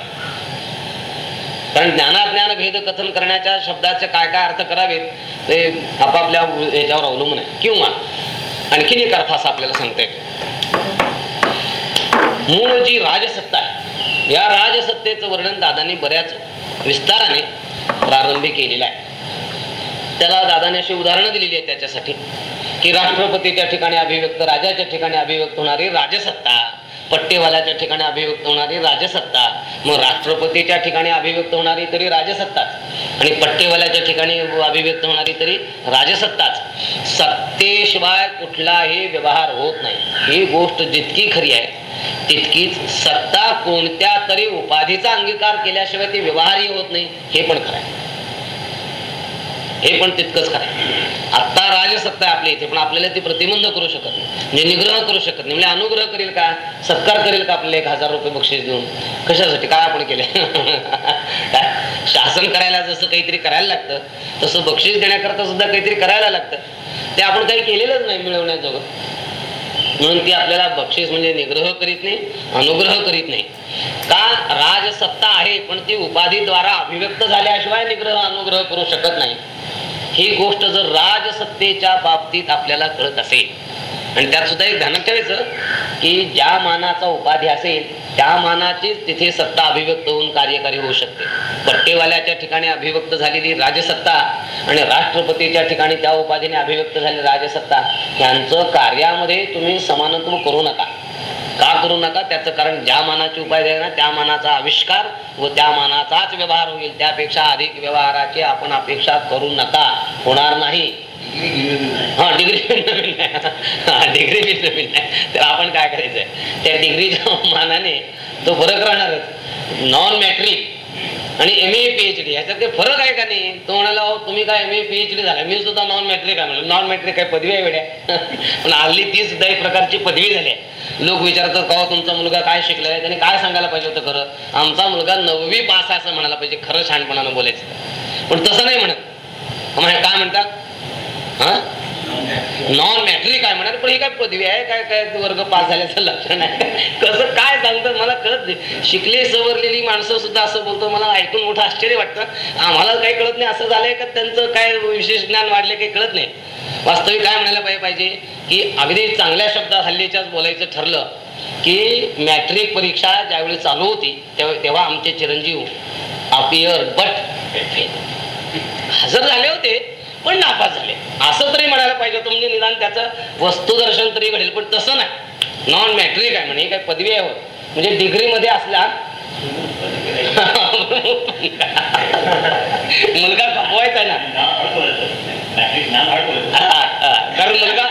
कारण ज्ञानाज्ञान भेद कथन करण्याच्या शब्दाचे काय काय अर्थ करावेत ते आपापल्या याच्यावर अवलंबून आहे. किंवा आणखीन एक अर्थ असा आपल्याला सांगता. येतो मूळ जी राजसत्ता आहे या राजसत्तेचं वर्णन दादांनी बऱ्याच विस्ताराने प्रारंभी केलेलं आहे. त्याला दादाने अशी उदाहरणं दिलेली आहेत त्याच्यासाठी की राष्ट्रपतीच्या ठिकाणी अभिव्यक्त राजाच्या ठिकाणी अभिव्यक्त होणारी राजसत्ता पट्टेवाल्याच्या ठिकाणी अभिव्यक्त होणारी राजसत्ता. मग राष्ट्रपतीच्या ठिकाणी अभिव्यक्त होणारी तरी राजसत्ताच आणि पट्टेवाल्याच्या ठिकाणी अभिव्यक्त होणारी तरी राजसत्ताच सत्तेशिवाय कुठलाही व्यवहार होत नाही. ही गोष्ट जितकी खरी आहे तितकीच सत्ता कोणत्या तरी उपाधीचा अंगीकार केल्याशिवाय ती व्यवहारही होत नाही. हे पण खरं आहे. हे पण तितकंच खरं आत्ता राजसत्ता आहे आपल्या इथे पण आपल्याला ती प्रतिबंध करू शकत नाही. म्हणजे निग्रह करू शकत नाही. म्हणजे अनुग्रह करेल का? सत्कार करेल का आपल्याला एक हजार रुपये बक्षीस देऊन? कशासाठी? काय आपण केले? काय? शासन करायला जसं काहीतरी करायला लागतं तसं बक्षीस देण्याकरता सुद्धा काहीतरी करायला लागतं. ते आपण काही केलेलंच नाही मिळवण्याजोगं. म्हणून ती आपल्याला बक्षीस म्हणजे निग्रह करीत नाही अनुग्रह करीत नाही. का? राजसत्ता आहे पण ती उपाधीद्वारा अभिव्यक्त झाल्याशिवाय निग्रह अनुग्रह करू शकत नाही. ही गोष्ट जर राजसत्तेच्या बाबतीत आपल्याला कळत असेल आणि त्यात सुद्धा एक ध्यानात ठेवायचं की ज्या मानाचा उपाधी असेल त्या मानाचीच तिथे सत्ता अभिव्यक्त होऊन कार्यकारी होऊ शकते. पट्टेवाल्याच्या ठिकाणी अभिव्यक्त झालेली राजसत्ता आणि राष्ट्रपतीच्या ठिकाणी त्या उपाधीने अभिव्यक्त झालेली राजसत्ता यांचं कार्यामध्ये तुम्ही समानत्व करू नका. का करू नका त्याचं कारण ज्या मानाची उपाय आहे ना त्या मानाचा आविष्कार व त्या मानाचाच व्यवहार होईल. त्यापेक्षा अधिक व्यवहाराची आपण अपेक्षा करू नका. होणार नाही. हा डिग्री नवीन हा डिग्री बी नवीन तर आपण काय करायचंय? त्या डिग्रीच्या मानाने तो फरक राहणारच. नॉन मॅट्रिक आणि M A P H D ह्याच्यात काही फरक आहे का नाही? तो म्हणाला तुम्ही काय M A P H D झाला? मी सुद्धा नॉन मॅट्रिक आहे म्हणलं. नॉन मॅट्रिक काय पदवी आहे वेड्या? पण हल्ली ती सुद्धा एक प्रकारची पदवी झाली आहे. लोक विचारतात का तुमचा मुलगा काय शिकलाय? त्याने काय सांगायला पाहिजे होतं खरं? आमचा मुलगा नववी पास आहे असं म्हणायला पाहिजे खरं शहाणपणानं बोलायचं. पण तसं नाही म्हणत. काय म्हणतात? हा? नॉन मॅट्रिक आहे म्हणाल पण ही काय पदवी आहे? काय काय वर्ग पास झाल्याचं लक्षण आहे. कसं काय सांगतं मला कळत नाही. शिकले सवरलेली माणसं सुद्धा असं बोलतो. मला ऐकून मोठं आश्चर्य वाटतं. आम्हाला काही कळत नाही असं झालंय का त्यांचं काय विशेष ज्ञान वाढले काही कळत नाही. वास्तविक काय म्हणायला पाहिजे पाहिजे? की अगदी चांगल्या शब्दात हल्लीच्याच बोलायचं ठरलं की मॅट्रिक परीक्षा ज्यावेळी चालू होती तेव्हा आमचे चिरंजीव अपियर बट हजर झाले होते. पण नापास झाले. असं तरी म्हणायला पाहिजे होतं म्हणजे निदान त्याचं वस्तुदर्शन तरी घडेल पण तसं नाही. नॉन मॅट्रिक आहे म्हणे ही काय पदवी आहे होय. म्हणजे डिग्री मध्ये असल्या मुलगा खपवायचा ना. हा, हा. कारण मुलगा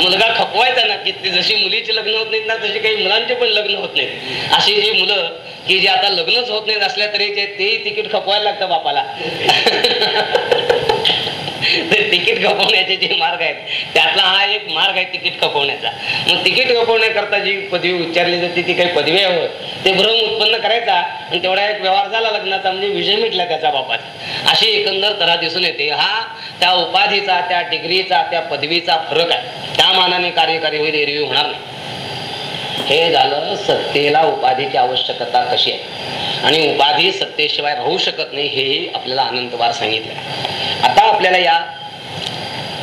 मुलगा खपवायचा ना की जशी मुलीची लग्न होत नाहीत ना तशी काही मुलांचे पण लग्न होत नाहीत. अशी जी मुलं की जी आता लग्नच होत नाहीत असल्या तरी तेही तिकीट खपवायला लागतं बापाला. तर तिकीट खपवण्याचे जे मार्ग आहेत त्यातला हा एक मार्ग आहे तिकीट खपवण्याचा. मग तिकीट खपवण्याकरता जी पदवी उच्चारली जाते ती काही पदवी आहे ते भ्रम उत्पन्न करायचा आणि तेवढा एक व्यवहार झाला लग्नाचा म्हणजे विषय मिटला त्याचा बापाचा. अशी एकंदर तरा दिसून येते. हा त्या उपाधीचा त्या डिग्रीचा त्या पदवीचा फरक आहे. त्या मानाने कार्यकारी होईल एरवी होणार नाही. हे झालं सत्तेला उपाधीची आवश्यकता कशी आहे? आणि उपाधी सत्तेशिवाय राहू शकत नाही हेही आपल्याला अनंतवार सांगितलं आहे. आता आपल्याला या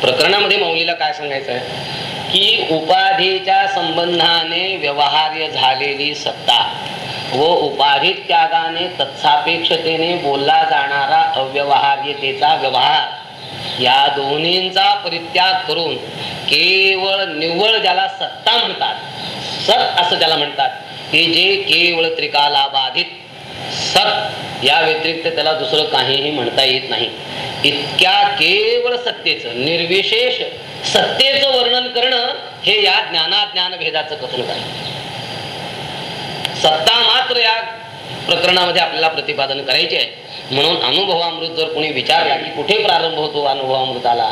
प्रकरणामध्ये मौलीला काय सांगायचं आहे? की उपाधीच्या संबंधाने व्यवहार्य झालेली सत्ता हो, व उपाधी त्यागाने तत्सापेक्षतेने बोलला जाणारा अव्यवहार्यतेचा व्यवहार. या दोन्हींचा परित्याग करून केवळ निव्वळ ज्याला सत्ता म्हणतात सत असं ज्याला म्हणतात की जे केवळ त्रिकाला बाधित सत या व्यतिरिक्त त्याला दुसरं काहीही म्हणता येत नाही. इतक्या केवळ सत्तेचं निर्विशेष सत्तेचं वर्णन करणं हे या ज्ञानाज्ञान भेदाचं कथन आहे सत्ता मात्र या प्रकरणामध्ये आपल्याला प्रतिपादन करायचे आहे. म्हणून अनुभवामृत जर कोणी विचारला की कुठे प्रारंभ होतो अनुभवामृताला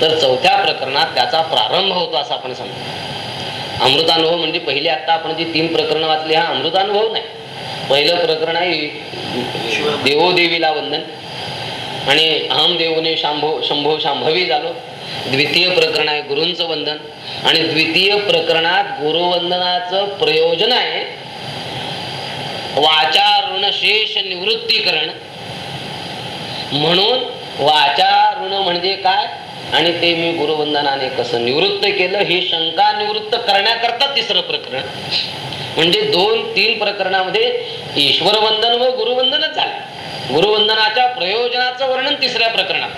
तर चौथ्या प्रकरणात त्याचा प्रारंभ होतो असं आपण समजतो अमृतानुभव म्हणजे पहिले आता आपण जी तीन प्रकरण वाचली हा अमृतानुभव नाही. पहिलं प्रकरण आहे देवोदेवीला वंदन आणि अहम देवने शांभो शंभो शांभवी झालो. द्वितीय प्रकरण आहे गुरूंचं वंदन आणि द्वितीय प्रकरणात गुरुवंदनाचं प्रयोजन आहे वाचा ऋणशेष निवृत्तीकरण. म्हणून वाचा ऋण म्हणजे काय? आणि ते मी गुरुवंदनाने कसं निवृत्त केलं ही शंका निवृत्त करण्याकरता तिसरं प्रकरण. म्हणजे दोन तीन प्रकरणामध्ये ईश्वर वंदन व गुरुवंदनच झालं. गुरुवंदनाच्या प्रयोजनाचं वर्णन तिसऱ्या प्रकरणात.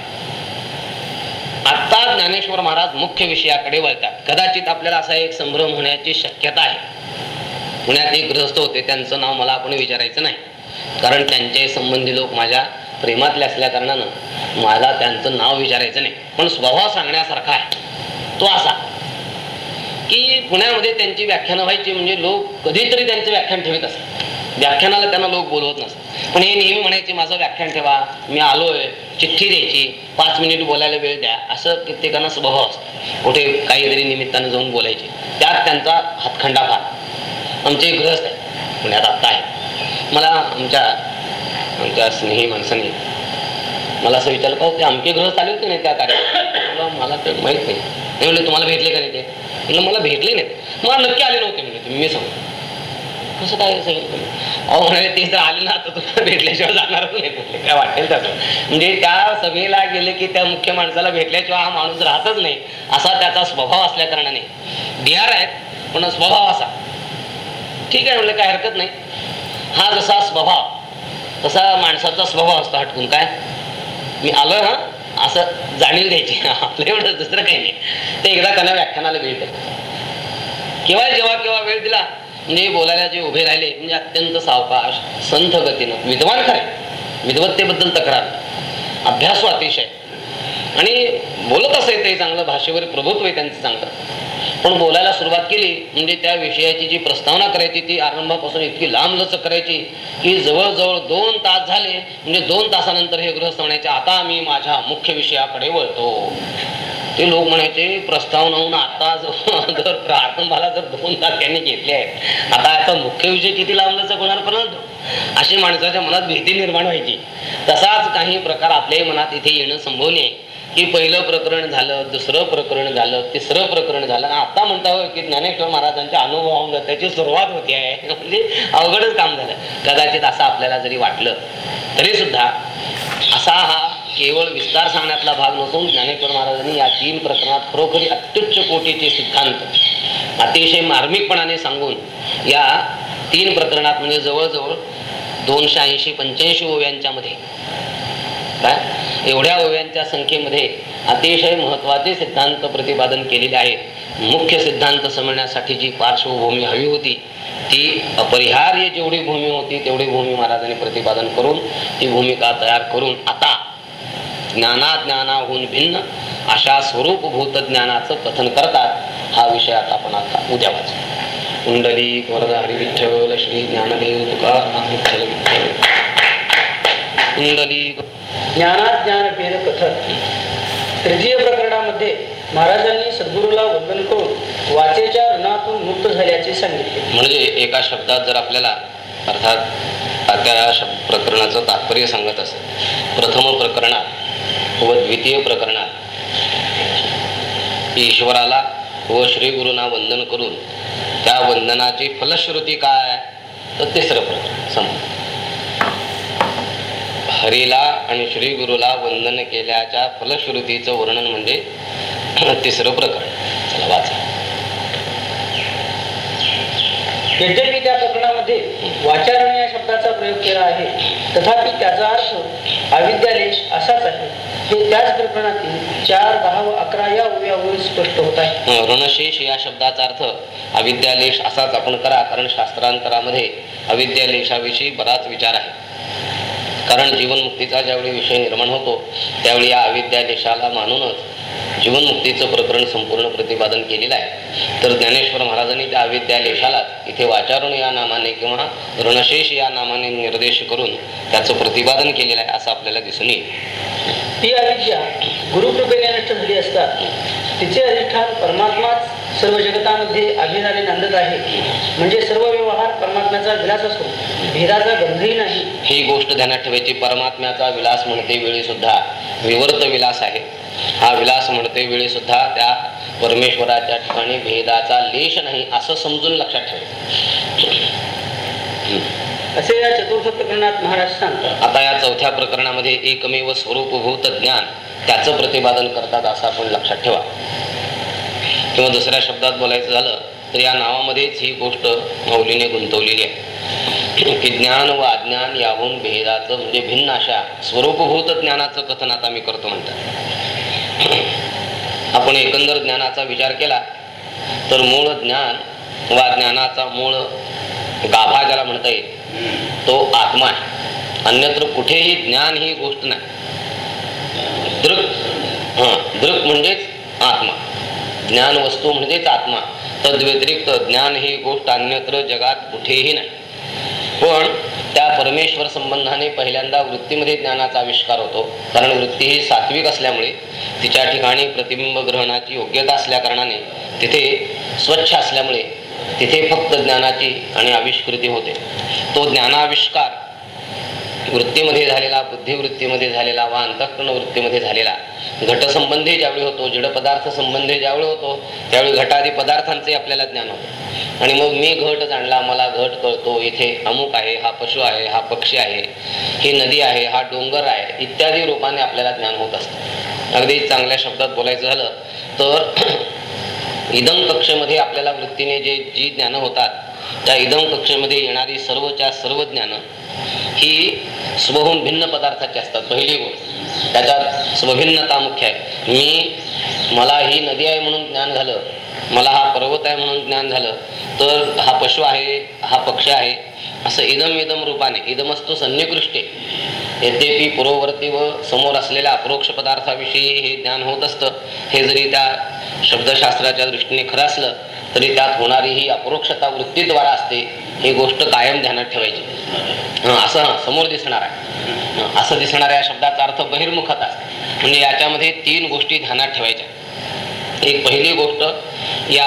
आता ज्ञानेश्वर महाराज मुख्य विषयाकडे वळतात. कदाचित आपल्याला असा एक संभ्रम होण्याची शक्यता आहे. पुण्यात एक गृहस्थ होते त्यांचं नाव मला आपण विचारायचं नाही. कारण त्यांचे संबंधी लोक माझ्या प्रेमातले असल्या कारणानं मला त्यांचं नाव विचारायचं नाही. पण स्वभाव सांगण्यासारखा आहे. तो असा की पुण्यामध्ये त्यांची व्याख्यानं व्हायची म्हणजे लोक कधीतरी त्यांचं व्याख्यान ठेवत असत व्याख्यानाला त्यांना लोक बोलवत नसत पण हे नेहमी म्हणायचे माझं व्याख्यान ठेवा मी आलोय चिठ्ठी द्यायची पाच मिनिट बोलायला वेळ द्या. असं कित्येकांना स्वभाव असतो. कुठे काहीतरी निमित्तानं जाऊन बोलायचे. त्यात त्यांचा हातखंडा फार. आमचे एक आहे पुण्यात आत्ता आहे मला आमच्या आमच्या स्नेही माणसाने मला असं विचारलं का ते आमचे ग्रस्त आले होते नाही त्या कार्यक्रमात मला ते माहीत नाही. नाही म्हणलं तुम्हाला भेटले का नाही ते? म्हणलं मला भेटले नाहीत. मला नक्की आले नव्हते म्हणजे तुम्ही मी कसं काय सांगितलं अहो म्हणाले ते जर आले ना तर तुम्हाला भेटल्याशिवाय जाणारच नाही. काय वाटेल त्याचं? म्हणजे त्या सभेला गेले की त्या मुख्य माणसाला भेटल्याशिवाय हा माणूस राहतच नाही. असा त्याचा स्वभाव असल्या कारणाने. बिहार आहेत पण स्वभाव असा. ठीक आहे म्हणलं काय हरकत नाही. हा जसा स्वभाव तसा माणसाचा स्वभाव असतो हटकून काय? मी आलो हा? असं जाणीव द्यायची. आपलं एवढं दुसरं काही नाही. ते एकदा त्यांना व्याख्यानाला वेळ दिला केव्हा जेव्हा केव्हा वेळ दिला? म्हणजे बोलायला जे उभे राहिले म्हणजे अत्यंत सावकाश संथ गतीनं विद्वान खरे. विद्वत्तेबद्दल तक्रार. अभ्यासू अतिशय. आणि बोलत असे ते चांगलं भाषेवर प्रभुत्व आहे त्यांचं चांगलं. पण बोलायला सुरुवात केली म्हणजे त्या विषयाची जी प्रस्तावना करायची ती आरंभापासून इतकी लांब लचक करायची की जवळजवळ दोन तास झाले म्हणजे दोन तासानंतर हे गृहस्थ म्हणायचे आता मी माझ्या मुख्य विषयाकडे वळतो. ते लोक म्हणायचे प्रस्तावना होऊन आता जर प्रारंभाला जर दोन तास त्यांनी घेतले आहेत आता आता मुख्य विषय किती लांब लचक होणार परंतु? अशी माणसाच्या मनात भीती निर्माण व्हायची. तसाच काही प्रकार आपल्याही मनात इथे येणं संभवणे की पहिलं प्रकरण झालं दुसरं प्रकरण झालं तिसरं प्रकरण झालं. आता म्हणता की ज्ञानेश्वर महाराजांच्या अनुभवावर त्याची सुरुवात होती आहे. म्हणजे अवघडच काम झालं. कदाचित असं आपल्याला जरी वाटलं तरी सुद्धा असा हा केवळ विस्तार सांगण्यातला भाग नसून ज्ञानेश्वर महाराजांनी या तीन प्रकरणात खरोखरी अत्युच्च कोटीचे सिद्धांत अतिशय मार्मिकपणाने सांगून या तीन प्रकरणात म्हणजे जवळजवळ दोनशे ऐंशी पंच्याऐंशी ओव्यांच्या मध्ये काय? एवढ्या ओव्यांच्या संख्येमध्ये अतिशय महत्त्वाचे सिद्धांत प्रतिपादन केलेले आहेत. मुख्य सिद्धांत समजण्यासाठी जी पार्श्वभूमी हवी होती ती अपरिहार्य जेवढी भूमी होती तेवढी भूमी महाराजांनी प्रतिपादन करून ती भूमिका तयार करून आता ज्ञानाज्ञानाहून भिन्न अशा स्वरूपभूत ज्ञानाचं कथन करतात हा विषय आता आपण आता उद्या वाचू. कुंडली वरदारी विठ्ठल श्री ज्ञानदेव तुकाराम विठ्ठल विठ्ठल. कुंडली ज्ञानाज्ञान भेद कथन तृतीय प्रकरणामध्ये महाराजांनी सद्गुरूला वंदन करून वाचेच्या ऋणातून मुक्त झाल्याचे सांगितले. म्हणजे एका शब्दात जर आपल्याला अर्थात त्या शब्द प्रकरणाचं तात्पर्य सांगत असेल प्रथम प्रकरणात व द्वितीय प्रकरणात ईश्वराला व श्री गुरुना वंदन करून त्या वंदनाची फलश्रुती काय? तर तिसरं प्रकरण. हरीला आणि श्री गुरुला वंदन केल्याच्या फलश्रुतीचं वर्णन म्हणजे तिसरं प्रकरण. चला वाचा. यद्यपि त्या प्रकरणामध्ये वाचारण या शब्दाचा प्रयोग केला आहे. तथापि त्याचा अर्थ अविद्यालेश असाच आहे. हे त्याच प्रकरणातील चार दहा व अकरा या ओव्यावरून स्पष्ट होत आहे. ऋणशेष या शब्दाचा अर्थ अविद्यालेश असाच आपण करा कारण शास्त्रांतरामध्ये अविद्यालेशाविषयी बराच विचार आहे. कारण जीवनमुक्तीचा ज्यावेळी विषय निर्माण होतो त्यावेळी या अविद्यालेशाला मानूनच जीवनमुक्तीचं प्रकरण संपूर्ण प्रतिपादन केलेलं आहे. तर ज्ञानेश्वर महाराजांनी त्या अविद्यालेशालाच इथे वाचारुण या नामाने किंवा ऋणशेष या नामाने निर्देश करून त्याचं प्रतिपादन केलेलं आहे असं आपल्याला दिसून येईल. ती अविद्या गुरुकृपेने नष्ट झाली असता तिचे अधिष्ठान परमात्माच सर्व जगतामध्ये अभिनाने नांदत आहे. म्हणजे सर्व व्यवहार परमात्म्याचा विलास असतो भेदाचा गंधही नाही. ही गोष्ट ध्यानात ठेवायची परमात्म्याचा विलास म्हणते वेळी सुद्धा विवर्त विलास आहे. हा विलास म्हणते वेळी सुद्धा त्या परमेश्वराच्या ठिकाणी भेदाचा लेश नाही असं समजून लक्षात ठेवायचं असे या चतुर्थ प्रकरणात महाराज सांगतात. आता या चौथ्या प्रकरणामध्ये एकमेव स्वरूपभूत ज्ञान त्याचं प्रतिपादन करतात असं आपण लक्षात ठेवा. किंवा दुसऱ्या शब्दात बोलायचं झालं तर या नावामध्येच ही गोष्ट मौलीने गुंतवलेली आहे. की ज्ञान व अज्ञान याहून भेदाचं म्हणजे भिन्न अशा स्वरूपभूत ज्ञानाचं कथन आता मी करतो म्हणतात. आपण एकंदर ज्ञानाचा विचार केला तर मूळ ज्ञान वा ज्ञानाचा मूळ गाभा ज्याला म्हणता येईल तो आत्मा आहे. अन्यत्र कुठेही ज्ञान ही गोष्ट नाही. दृक हा दृक म्हणजेच आत्मा. ज्ञान वस्तू म्हणजेच आत्मा. तद्व्यतिरिक्त ज्ञान ही गोष्ट अन्यत्र जगात कुठेही नाही. पण त्या परमेश्वर संबंधाने पहिल्यांदा वृत्तीमध्ये ज्ञानाचा आविष्कार होतो. कारण वृत्ती ही सात्विक असल्यामुळे तिच्या ठिकाणी प्रतिबिंब ग्रहणाची योग्यता असल्या कारणाने तिथे स्वच्छ असल्यामुळे तिथे फक्त ज्ञानाची आणि आविष्कृती होते. तो ज्ञानाविष्कार वृत्तीमध्ये झालेला बुद्धिवृत्तीमध्ये झालेला वा अंतःकरण वृत्तीमध्ये झालेला घटसंबंधी ज्यावेळी होतो जड पदार्थ संबंधी ज्यावेळी होतो त्यावेळी घटादी पदार्थांचे आपल्याला ज्ञान होतं. आणि मग मी घट जाणला मला घट कळतो इथे अमुक आहे हा पशु आहे हा पक्षी आहे ही नदी आहे हा डोंगर आहे इत्यादी रूपाने आपल्याला ज्ञान होत असतं. अगदी चांगल्या शब्दात बोलायचं झालं तर इदम कक्षेमध्ये आपल्याला वृत्तीने जे जी ज्ञानं होतात त्या इदम कक्षेमध्ये येणारी सर्वच्या सर्व ज्ञानं ही स्वहून भिन्न पदार्थाची असतात. पहिली गोष्ट. त्याच्यात स्वभिन्नता मुख्य आहे. मी मला ही नदी आहे म्हणून ज्ञान झालं मला हा पर्वत आहे म्हणून ज्ञान झालं तर हा पशु आहे हा पक्ष आहे असं इदम इदम रूपाने इदमस्तु सन्निकृष्टे. यद्यपि पूर्ववर्ती व समोर असलेल्या अप्रोक्ष पदार्थाविषयी हे ज्ञान होत असतं हे जरी त्या शब्दशास्त्राच्या दृष्टीने खरं असलं तरी त्यात होणारी ही अपरोक्षता वृत्तीद्वारा असते ही गोष्ट कायम ध्यानात ठेवायची. असं समोर दिसणार आहे. असं दिसणाऱ्या शब्दाचा अर्थ बहिर्मुखत असते. म्हणजे याच्यामध्ये तीन गोष्टी ध्यानात ठेवायच्या. एक पहिली गोष्ट या